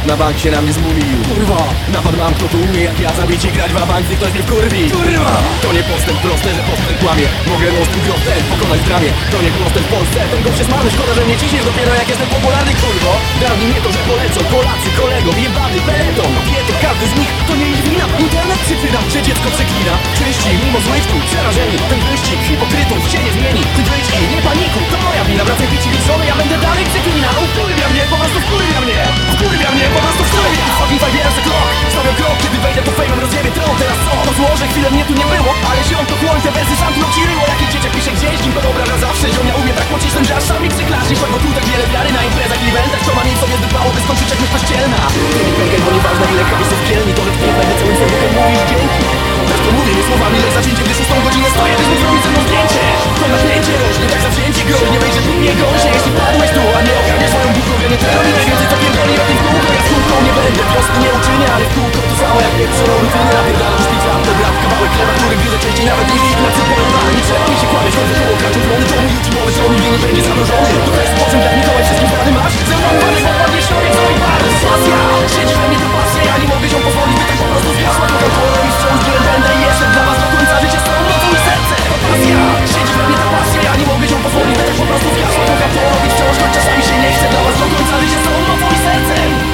na bank się na mnie zmulił Kurwa, napad mam, kto tu umie jak ja zabić i grać w bank, ktoś mnie wkurwi. Kurwa, to nie postęp proste, że postęp kłamie. Mogę ostry grotę pokonać w dramie To nie postęp w Polsce, ten go przesmany Szkoda, że mnie ciśniesz dopiero jak jestem popularny, kurwo. Dawniej mnie to, że polecą Polacy, kolegom, jebany peleton. Kobiety, każdy z nich, to nie ich wina. Internet przytyna, że dziecko przeklina. Czyści, mimo złych tu, przerażeni. Ten wyścig hipokrytów się nie zmieni. Ty wyjdź nie panikuj, to moja wina. Wracaj pić i ja będę dalej przeklinał. Wkurwia mnie, po prostu wkurwia mnie. Wkurwia mnie, po prostu wkurwia Fucking five years a clock Stawiam krok, kiedy wejdę to fejmem rozjebie tron. Teraz co? To złożę, chwilę mnie tu nie było Ale ziom to chłoń, wersy sam tu obciryło Jakie dzieciak pisze gdzieś, nim to dobra na zawsze Ziom ja tak pocisnąć, że aż sami przyklasz Bo tu tak wiele wiary na imprezach i eventach Co ma miejsce sobie zbytwało, by skończyć jak kościelna. Mi pękaj, bo nieważne ile kawisów kielni To lecz piękna, gdy całym serduchem mówisz dzięki to mówię nie słowami, lecz zacięcie, gdy szóstą godzinę stoję Ty znów zrobić ze mną zdjęcie. To napięcie rośnie, tak zawzięcie groźnie Wejdzie tu nie gąsie, jeśli padłeś tu A nie ogarniesz swoją buchowę, nie terror Najwięcej co pierdoli tym w kółko. Ja z kółką nie będę, wiosny nie uczynię Ale w kółko to samo jak pierwszą rutyny Napierdalam to brat, kawałek chleba Który gryzę częściej nawet ich na cyborga Nie trzeba mi się kłamieć, chodzę tu okraczą drony Czemu YouTube'owy co nigdy nie będzie zamrożony? To jest sposób jak Mikołaj wszystkim plany masz. Walę, bo ładnie środzie, co mi bardzo Pasja, siedzi we mnie to pasja Ja nie mogę się pozwolić, prostu zgasła To to i wciąż nie będę jeszcze dla was do końca życia z całą mocą i serce To pasja, siedzi we mnie ta pasja Ja nie mogę się pozwolić, tak po prostu zgasła To to i wciąż, choć czasami się nie chce Dla was do końca życia z całą mocą i sercem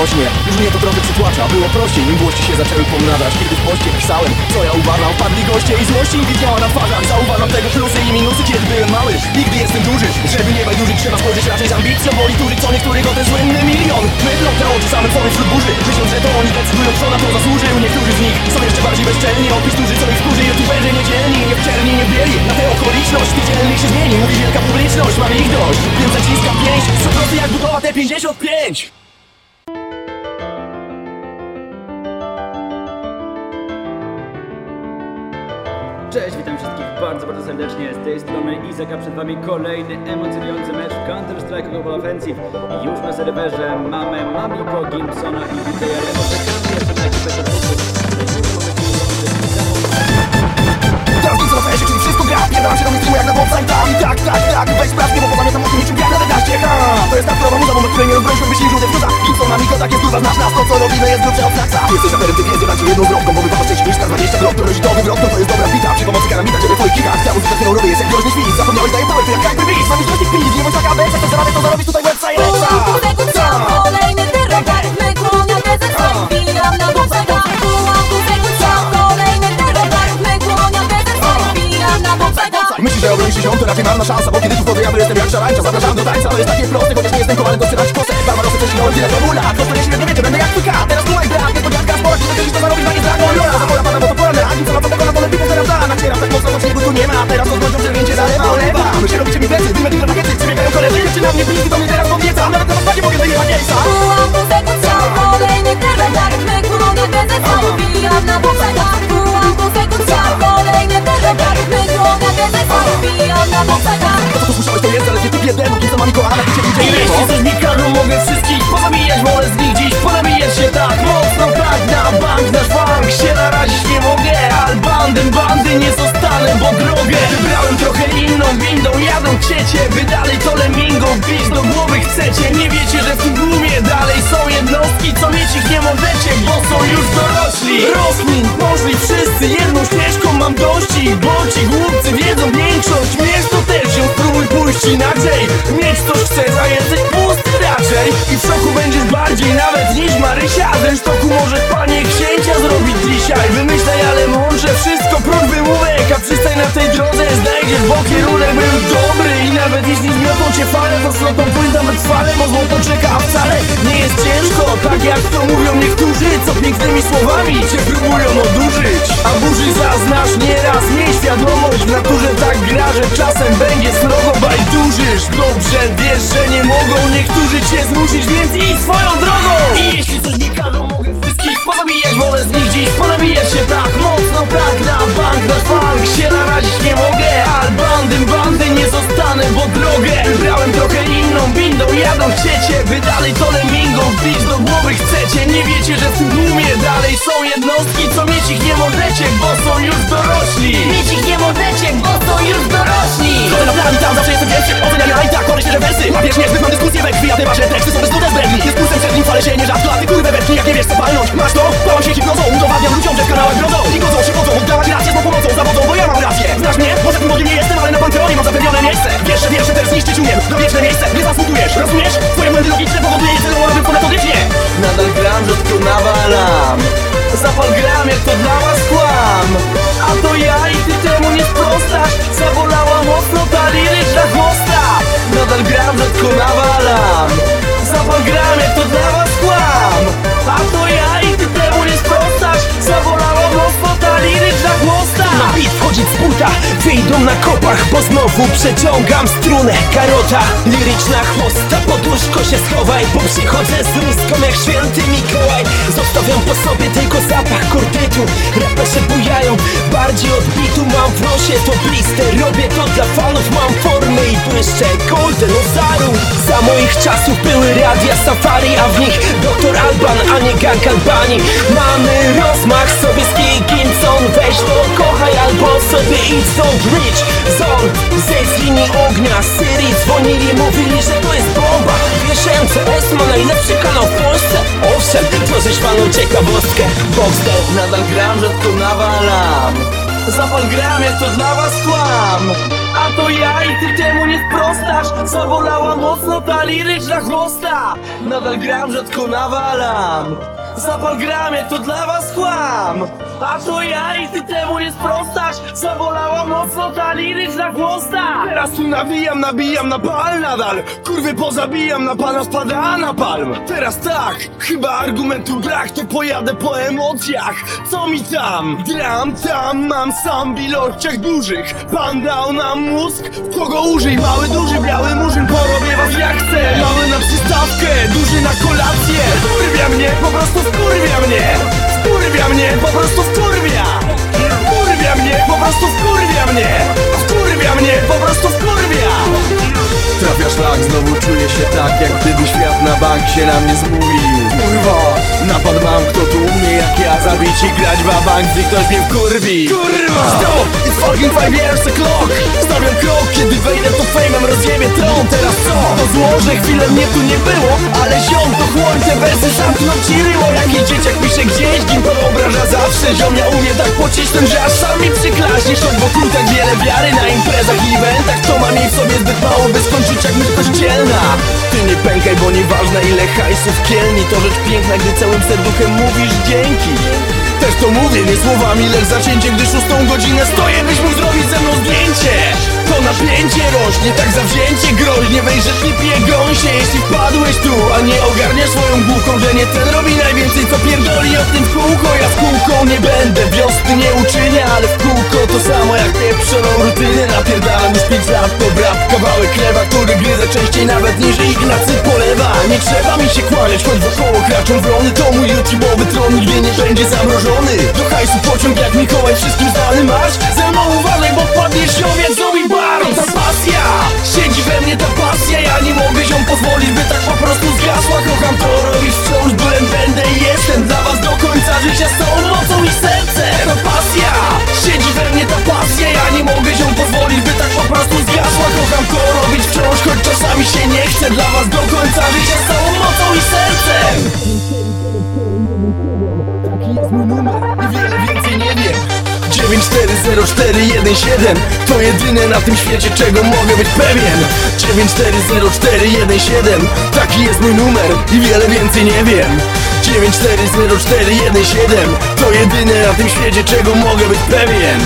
rośnie, już mnie to trochę przytłacza. Było prościej, nim głości się zaczęły pomnażać Kiedy w poście pisałem, co ja uważam. Wpadli goście i złości im widniała na twarzach. Zauważam tego plusy i minusy, kiedy byłem mały. Nigdy jestem duży, żeby nie bajdurzyć Trzeba spojrzeć raczej z ambicją. Boli tury co niektórych o ten słynny milion. Mydlą te oczy samym sobie wśród burzy. Myślą, że to oni decydują, kto na to zasłużył. Niektórzy z nich są jeszcze bardziej bezczelni. Opis duży, co ich wkurzy. Youtuberzy niedzielni, nie w czerni, nie bieli. Na tę okoliczność, ty dzielnych się zmieni. Mówi wielka publiczność, mam ich dość. Więc zaciskam pięść, co prosty jak budowa T55 Cześć, witam wszystkich bardzo, bardzo serdecznie. Z tej strony Izaka, przed wami kolejny emocjonujący mecz Counter-Strike Global Offensive. Już na serwerze mamy Mamiko, Gimpsona i DJR. Poczekamy jeszcze na ekipę. Teraz nic fesie, czyli wszystko gra Pierdalam się do mainstreamu jak na bonsai Tak, i tak, tak, tak Weź sprawdź mnie, bo pozamiatam mocno niczym jak robimy jest grubsze od saksa Ty jesteś raperem, ty wiesz, że dać jedną zwrotką Bo wypada wcześniej niż na 20 grot To to wywrot, to jest dobra bita. Przy pomocy karamita, żeby twoich kikach Ta muzyka, którą robię jest jak groźny świt. Zapomniałeś, daję power, ty jak Hyper Beast Mam już tych pis, nie bądź taka bez to zarabię, to zarobisz tutaj website Alexa Kolejny terror, na Wbijam na Myślisz, że obronisz się to raczej marna szansa Bo kiedy jestem jak szarańcza Zapraszam do tańca, to jest takie proste Chociaż nie jestem kowalem, to trzymać kosę. Barbarosy prześlinąłem tyle formula Kto to nie średnio wie, to będę jak pyka Teraz tu brak, niespodzianka, spora Czy to to zarobić, na nie drago, jola Zapora pada, bo to poranne A co na to pokona, to lepiej teraz da. Nacieram tak mocno, bo śniegu tu nie ma. Teraz odgłodzią przerwięcie za lewa, lewa My się robicie mi plecy, dymy, dymy, pakiety Przybiegają koledzy, jeszcze na mnie blizny To mnie teraz podnieca, nawet na rozpadzie mogę wyjechać miejsca Kolejny my Wbijam na Kolejny my To jest zaledwie typ jeden Kim co ma Mikołana, ty się liczy Jeśli coś mi każą, mogę wszystkich pozabijać Wolę z nich dziś, ponabijać się tak mocno Tak na bank, nasz bank się narazić nie mogę Ale bandem bandy nie inną windą jadą ciecie Wy dalej to lemingą bić do głowy chcecie. Nie wiecie, że w tym tłumie dalej są jednostki Co mieć ich nie możecie, bo są już dorośli. Rosmin, poszli wszyscy jedną ścieżką mam dości Bo ci głupcy wiedzą większość. Miesz to też się spróbuj pójść inaczej. Mieć to chcesz, a pusty raczej I w szoku będziesz bardziej nawet niż Marysia. Ze sztoku możesz panie księcia zrobić dzisiaj. Wymyślaj ale mądrze wszystko prócz wymówek. A przystań na tej drodze znajdziesz, bo kierunek był dobry I nawet jeśli zmiotą cię fale, to slotą pójść nawet fale Bo złoto czeka, a wcale nie jest ciężko. Tak jak to mówią niektórzy, co pięknymi słowami cię próbują odurzyć. A burzy zaznasz nieraz, miej świadomość W naturze tak gra, że czasem będzie srogo bajdurzysz Dobrze wiesz, że nie mogą niektórzy cię zmusić, więc idź swoją drogą. I jeśli coś nie każą, mogę wszystkich pozabijać Wolę z nich dziś ponabijać się. Tak mocno Tak na bank, na funk się narazić nie mogę. Ale bandym bandy nie zostanę, bo drogę Wybrałem trochę inną windą, jadą chcecie Wy dalej to lemingą wbić do głowy chcecie. Nie wiecie, że w tym dalej są jednostki Co mieć ich nie możecie, bo są już dorośli. Mieć ich nie możecie, bo są już dorośli. Chodzę na plan i tam zawsze jestem pierwszy Oceniam ja i tak koleś rewersy Łapiesz mnie, zbyt mam dyskusję we krwi A te wasze teksty są bez nuda zbędni Jest kursem przed nim, fale się nie rzadko A ty kurwę wetknij, jak nie wiesz co palnąć Masz to? Bałam się hipnozą Udowadniam ludziom, że w kanałach grodzą. I godzą się wodzą, oddawać rację z pomocą Zawodzą, bo ja mam rację. Znasz mnie? Może tym bogiem nie jestem, ale na panteonie mam zapewnione miejsce. Wiesz, że wiesz, że też zniszczyć umiem To wieczne miejsce, nie zasługujesz. Rozumiesz? Twoje błędy logiczne powoduje celowo ponadtorycznie Nadal gram, rzadko nawalam Zapal gram, jak to dla was kłam. A to ja i ty temu nie sprostasz Zabolała mocno ta liryczna chłosta. Nadal gram, rzadko nawalam. Zapal gram, jak to dla was kłam. A to ja i ty temu nie sprostasz. Zabolała mocno ta liryczna chłosta Na bit wchodzi z buta, wyjdą na kopach Bo znowu przeciągam strunę. Karota, liryczna chłosta Pod łóżko się schowaj, bo przychodzę z ruską jak święty Mikołaj. Zostawiam po sobie tylko zapach kordytu Raperzy bujają, bardziej od bitu Mam w nosie to blister, robię to dla fanów Mam formę i błyszczę, golden ozaru Za moich czasów były radia safari A w nich doktor Alban, a nie gang Albanii Mamy rozmach sobie z Gimson Weź to kochaj albo sobie idź stąd Rich Zone Ze z linii ognia Syrii. Dzwonili, mówili, że to jest bomba. Wiesz, MCS ma najlepszy kanał w Polsce. Owszem, tworzysz panu ciekawostkę. Boxster Nadal gram, rzadko nawalam. Zapal gram, jak to dla was kłam. A to ja i ty temu nie sprostasz Zabolała mocno ta liryczna chłosta. Nadal gram, rzadko nawalam Zapal gram, jak to dla was kłam. A to ja i ty temu nie sprostasz. Zabolała mocno ta liryczna chłosta Teraz tu nawijam, nabijam na pal nadal. Kurwy pozabijam, na pana spada na palm. Teraz tak, chyba argumentu brak To pojadę po emocjach. Co mi tam? Dram tam, mam sam w ilościach dużych. Pan dał nam mózg, kogo użyj. Mały, duży, biały murzyn, porobię was jak chcę. Mały na przystawkę, duży na kolację. Wkurwia mnie, po prostu wkurwia mnie! Wkurwia mnie, po prostu wkurwia! Wkurwia mnie, po prostu wkurwia mnie! Wkurwia mnie, po prostu wkurwia! Trafia szlak, znowu czuję się tak Jak gdyby świat na bank się na mnie zmówił Kurwa, napad mam, kto tu umie jak ja Zabić i grać w bank, gdy ktoś mnie wkurwi. Kurwa, stop, it's fucking five years o'clock Stawiam krok, kiedy wejdę to fejmem rozjebie tron. Teraz co? To złoże, chwilę mnie tu nie było Ale ziom, to chłoń, te wersy zamknął ci ryło Jakiś dzieciak pisze gdzieś, gim to obraża zawsze Ziom, ja umie tak pocisnąć, że aż sam mi przyklaśniesz Choć wokół tak wiele wiary na imprezach i eventach. To mam jej w sobie zbyt mało, by skończyć jak myśl kościelna Ty nie pękaj, bo nieważne ile hajsów kielni To piękna, gdy całym serduchem mówisz dzięki. Też to mówię, nie słowami, lecz zacięcie Gdy szóstą godzinę stoję, byś mógł zrobić ze mną zdjęcie To napięcie rośnie, tak zawzięcie groźnie. Weź rzecz nie pije gąsie, jeśli wpadłeś tu A nie ogarniasz swoją główką, że nie ten robi najwięcej Co pierdoli o tym w kółko, ja w kółko nie będę Wiosny nie uczynię, ale w kółko to samo jak pieprzoną rutynę Napierdalam już pięć lat, to brat kawałek chleba Który gryzę częściej nawet niż Ignacy polewa. Nie trzeba mi się kłaniać, choć wokoło kraczą wrony. To mój YouTube'owy tron nigdy nie będzie zamrożony. Do hajsu pociąg jak Mikołaj, wszystkim znany masz Ze mną uważaj, bo wpadniesz owiec, Mam ta pasja, siedzi we mnie ta pasja Ja nie mogę się pozwolić, by tak po prostu zgasła. Kocham to robić wciąż, byłem, będę i jestem Dla was do końca życia. Z całą mocą i sercem. Ta pasja, siedzi we mnie ta pasja Ja nie mogę się pozwolić, by tak po prostu zgasła. Kocham to robić wciąż, choć czasami się nie chce Dla was do końca życia. Z całą mocą i sercem. Taki jest mój numer i wiele, wiele 940417 To jedyne na tym świecie, czego mogę być pewien. 940417 Taki jest mój numer i wiele więcej nie wiem. 9400417 To jedyne na tym świecie, czego mogę być pewien.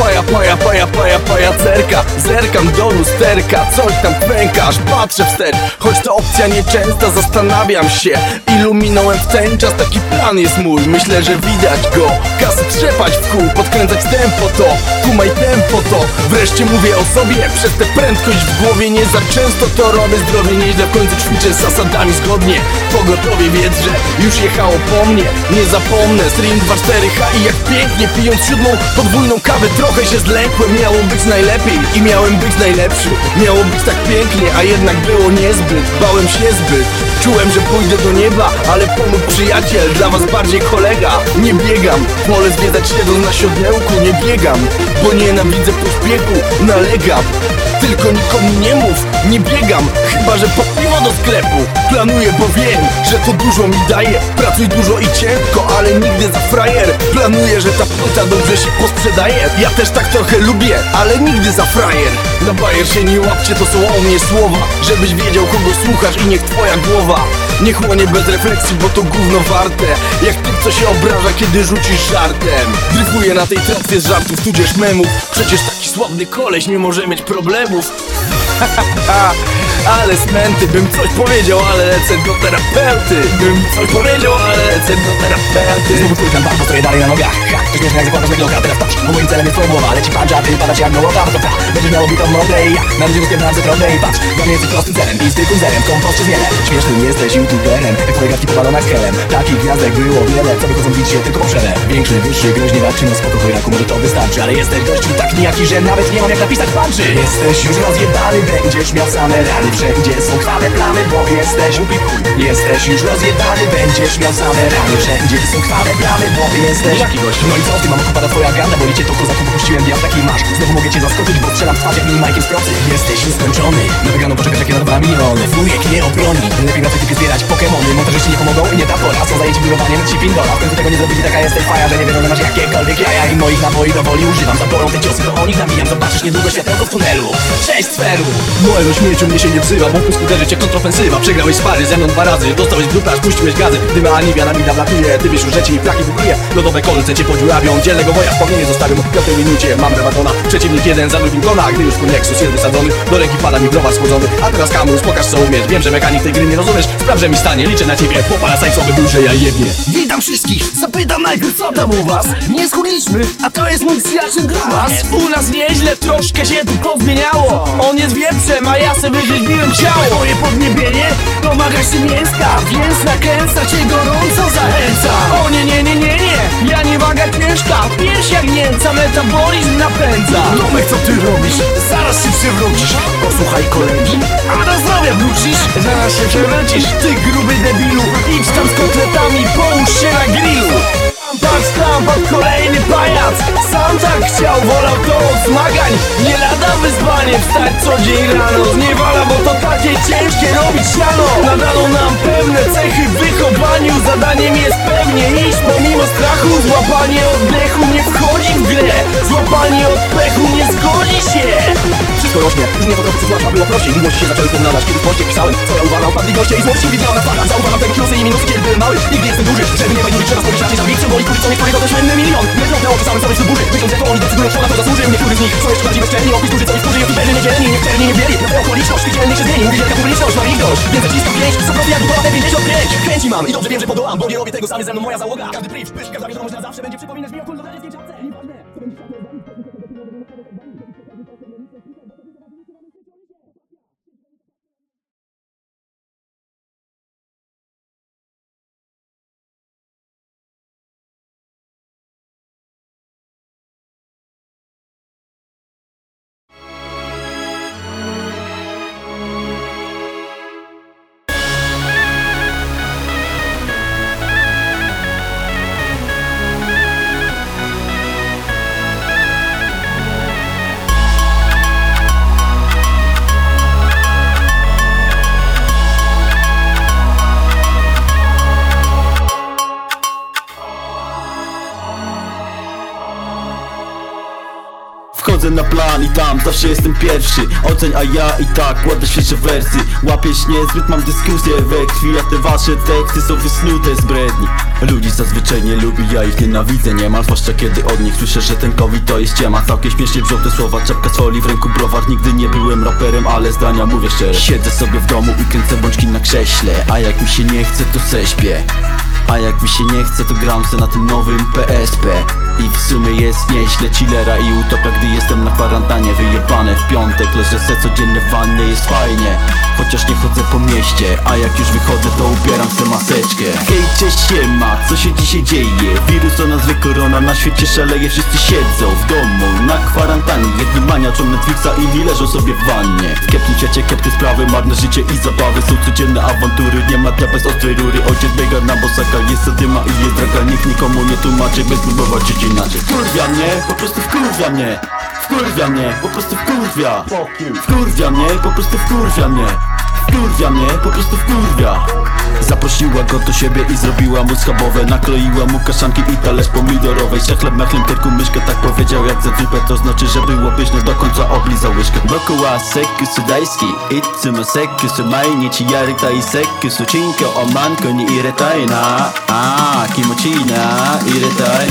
Paja, paja, paja, paja, pajacerka Zerkam do lusterka, coś tam pękasz Patrzę wstecz, choć to opcja nieczęsta Zastanawiam się, ilu minąłem w ten czas Taki plan jest mój, myślę, że widać go. Kasy trzepać w kół, podkręcać tempo to. Kumaj tempo to, wreszcie mówię o sobie. Przez tę prędkość w głowie nie za często to robię. Zdrowie nieźle, w końcu ćwiczę z zasadami zgodnie. Pogotowie wiedz, że już jechało po mnie Nie zapomnę, stream 2-4H i jak pięknie Pijąc siódmą podwójną kawę. Trochę się zlękłem, miało być najlepiej I miałem być najlepszy. Miało być tak pięknie, a jednak było niezbyt. Bałem się zbyt Czułem, że pójdę do nieba, ale pomógł przyjaciel Dla was bardziej kolega. Nie biegam, wolę zwiedzać śledzą na siodełku Nie biegam, bo nienawidzę pośpiechu Nalegam. Tylko nikomu nie mów, nie biegam Chyba, że po piwo do sklepu. Planuję, bo wiem, że to dużo mi daje. Pracuj dużo i ciężko, ale nigdy za frajer. Planuję, że ta płyta dobrze się posprzedaje. Ja też tak trochę lubię, ale nigdy za frajer. Na bajer się nie łapcie, to są o mnie słowa. Żebyś wiedział, kogo słuchasz i niech twoja głowa Nie chłonie bez refleksji, bo to gówno warte. Jak typ, co się obraża, kiedy rzucisz żartem? Dryfuję na tej tratwie z żartów, tudzież memów. Przecież taki sławny koleś nie może mieć problemów ale smęty, bym coś powiedział, ale lecę do terapeuty. Bym coś powiedział, ale lecę do terapeuty. Znowu twój kan bardzo stoję dalej na nogach. Ha, To śmieszne jak zakładasz na gloka Teraz patrz, bo moim celem jest twoja głowa Leci pancza, a ty padasz jak gołota. Ta, będziesz miał bitą mordę i ja Na ludzie rozpierdam trąbę i patrz. Dla mnie jesteś prostym celem i zwykłym zerem Kompost czy wiele Śmiesznym jesteś youtuberem Jak twoje gadki powalone z helem. Takich gwiazdek było wiele Co wychodzą bić się tylko przele Większy, wyższy, groźnie walczy No spoko chojraku, może to wystarczy. Ale jesteś gościu tak nijaki, że nawet nie mam jak napisać panczy. Jesteś już rozjebany, będziesz miał same rany Wszędzie są chwale plamy, bo jesteś głupi chuj. Jesteś już rozjebany, będziesz miał same rany Wszędzie są chwale plamy, bo jesteś Jaki gość? No i co, ty mam opada twoja garda Bo licie to kozaku, puściłem diabł taki masz. Znowu mogę cię zaskoczyć, bo strzelam twarz jak minimajkiem z procy Jesteś już skończony, na wygraną poczekasz jakie na dwa miliony. Wujek nie obroni, lepiej na typie zbierać pokemony. Montażyści nie pomogą i nie ta pora. Są zajęci biurowaniem, ci pindola W końcu tego nie zrobili, taka jesteś faja Że nie wiedzą, że masz jakiekolwiek jaja. I moich naboi do woli używam Zabolą te ciosy, to o nich nabijam. Zobaczysz niedługo światełko w tunelu. Cześć sferu Mojego śmieciu mnie się nie wzywa, bo w pysku uderzy cię kontrofensywa. Przegrałeś spary ze mną dwa razy, dostałeś gruplaż, puściłeś gazy. Dyma Aniwia na mida brakuje, ty wiesz już, że ci plaki bubluje Lodowe kolce cię podziurawią, dzielnego woja w pognie zostawią. W piątej minucie mam rebatona, przeciwnik jeden za drugim kona Gdy już twój Nexus jest wysadzony, do ręki pada mi browar schłodzony. A teraz Kamus, pokaż co umiesz, wiem, że mechanik tej gry nie rozumiesz. Spraw, że mi stanie, liczę na ciebie, po parasajcowy był, że ja jebnie Witam wszystkich, zapytam najpierw co tam u was. Nie schudliśmy, a to jest mój przyjaciel Grubas U nas nieźle, troszkę się tu pozmieniało On jest wieprzem, a ja sobie ciało. Moje podniebienie domaga się mięska Więc nakręca cię gorąco zachęca. O nie, nie, nie, nie, nie, ja nie waga ciężka. Pierś jak Niemca, metabolizm napędza. Tomek, co ty robisz? Zaraz się przewrócisz. Posłuchaj kolegi. A do zdrowia wrócisz? Zaraz się przewrócisz. Ty gruby debilu Idź tam z kotletami Połóż się na grillu Patrz tam, pod kolejny pajac. Sam tak chciał, wolał od zmagań. Nie lada wyzwanie Wstać co dzień rano. Zniewala, bo to takie ciężkie robić siano. Nadano nam pewne cechy w wychowaniu. Zadaniem jest pewnie iść pomimo strachu Złapanie oddechu nie wchodzi w grę. Złapanie oddechu nie zgodzi się Wszystko rośnie, już nie to trochę przyzłacza, było prościej Miłości się zaczęły porównywać, kiedy w poście pisałem Co ja uważam, padli goście i złości widziałem na twarzach Zauważam te plusy i minusy, kiedy byłem mały. Nigdy jestem duży, żeby nie będzie trzeba spojrzeć na ciężar Wiek symboli, co niektórych to śmienny milion. Nietrudne oczy samym sobie burzy. Że to oni decydują, kto na to zasłużył Niektórzy z nich są jeszcze bardziej bezczelni Opis duży, co ich wkurzy, jak wierni, niedzielni Nie wczerni, nie bieli, na okoliczność Widzielnie się zmieni, mówi wielka publiczność Ma ich dość, więc zaciskam pięć Co prawie jak te 55 Chęci mam i dobrze wiem, że podołam Bo nie robię tego sami ze mną moja załoga. Każdy brief, pysz, każda wiadomość na zawsze Będzie przypominać mi o Plan i tam zawsze jestem pierwszy. Oceń, a ja i tak kładę świeże wersy Łapiesz niezbyt, mam dyskusję we krwi A te wasze teksty są wysnute z bredni. Ludzi zazwyczaj nie lubi, ja ich nienawidzę niemal Zwłaszcza kiedy od nich słyszę, że ten COVID to jest ściema. Całkiem śmiesznie brzą te słowa, czapka z folii w ręku browar. Nigdy nie byłem raperem, ale zdania mówię szczerze. Siedzę sobie w domu i kręcę bączki na krześle. A jak mi się nie chce, to seśpię a jak mi się nie chce, to gram se na tym nowym PSP I w sumie jest nieźle chillera i utopia, gdy jestem na kwarantannie. Wyjebane w piątek, leżę se codziennie w wannie, jest fajnie Chociaż nie chodzę po mieście, a jak już wychodzę, to ubieram se maseczkę. Hej, cześć, siema, co się dzisiaj dzieje? Wirus o nazwie korona, na świecie szaleje, wszyscy siedzą w domu. Na kwarantannie, jedni maniaczą Netflixa, inni leżą sobie w wannie. W kiepskim świecie kiepskie sprawy, marne życie i zabawy. Są codzienne awantury, nie ma dnia bez ostrej rury. Ojciec biega na bosaka, jest zadyma i jest draga. Nikt nikomu nie tłumaczy, by spróbować żyć inaczej. Wkurwia mnie, po prostu wkurwia mnie Wkurwia mnie, po prostu wkurwia. Wkurwia mnie, po prostu wkurwia mnie. Wkurwia mnie, po prostu wkurwia. Zaprosiła go do siebie i zrobiła mu schabowe. Nakleiła mu kaszanki i talerz pomidorowej. Se chleb na klimperku myszkę tak powiedział jak za dupę. To znaczy, że było pyszne do końca oblizał łyżkę. Dookoła seky sudajski Itsumo seky sumajnichi yarita i seky Suchinko o manko ni iretai na A, kimochi na iretai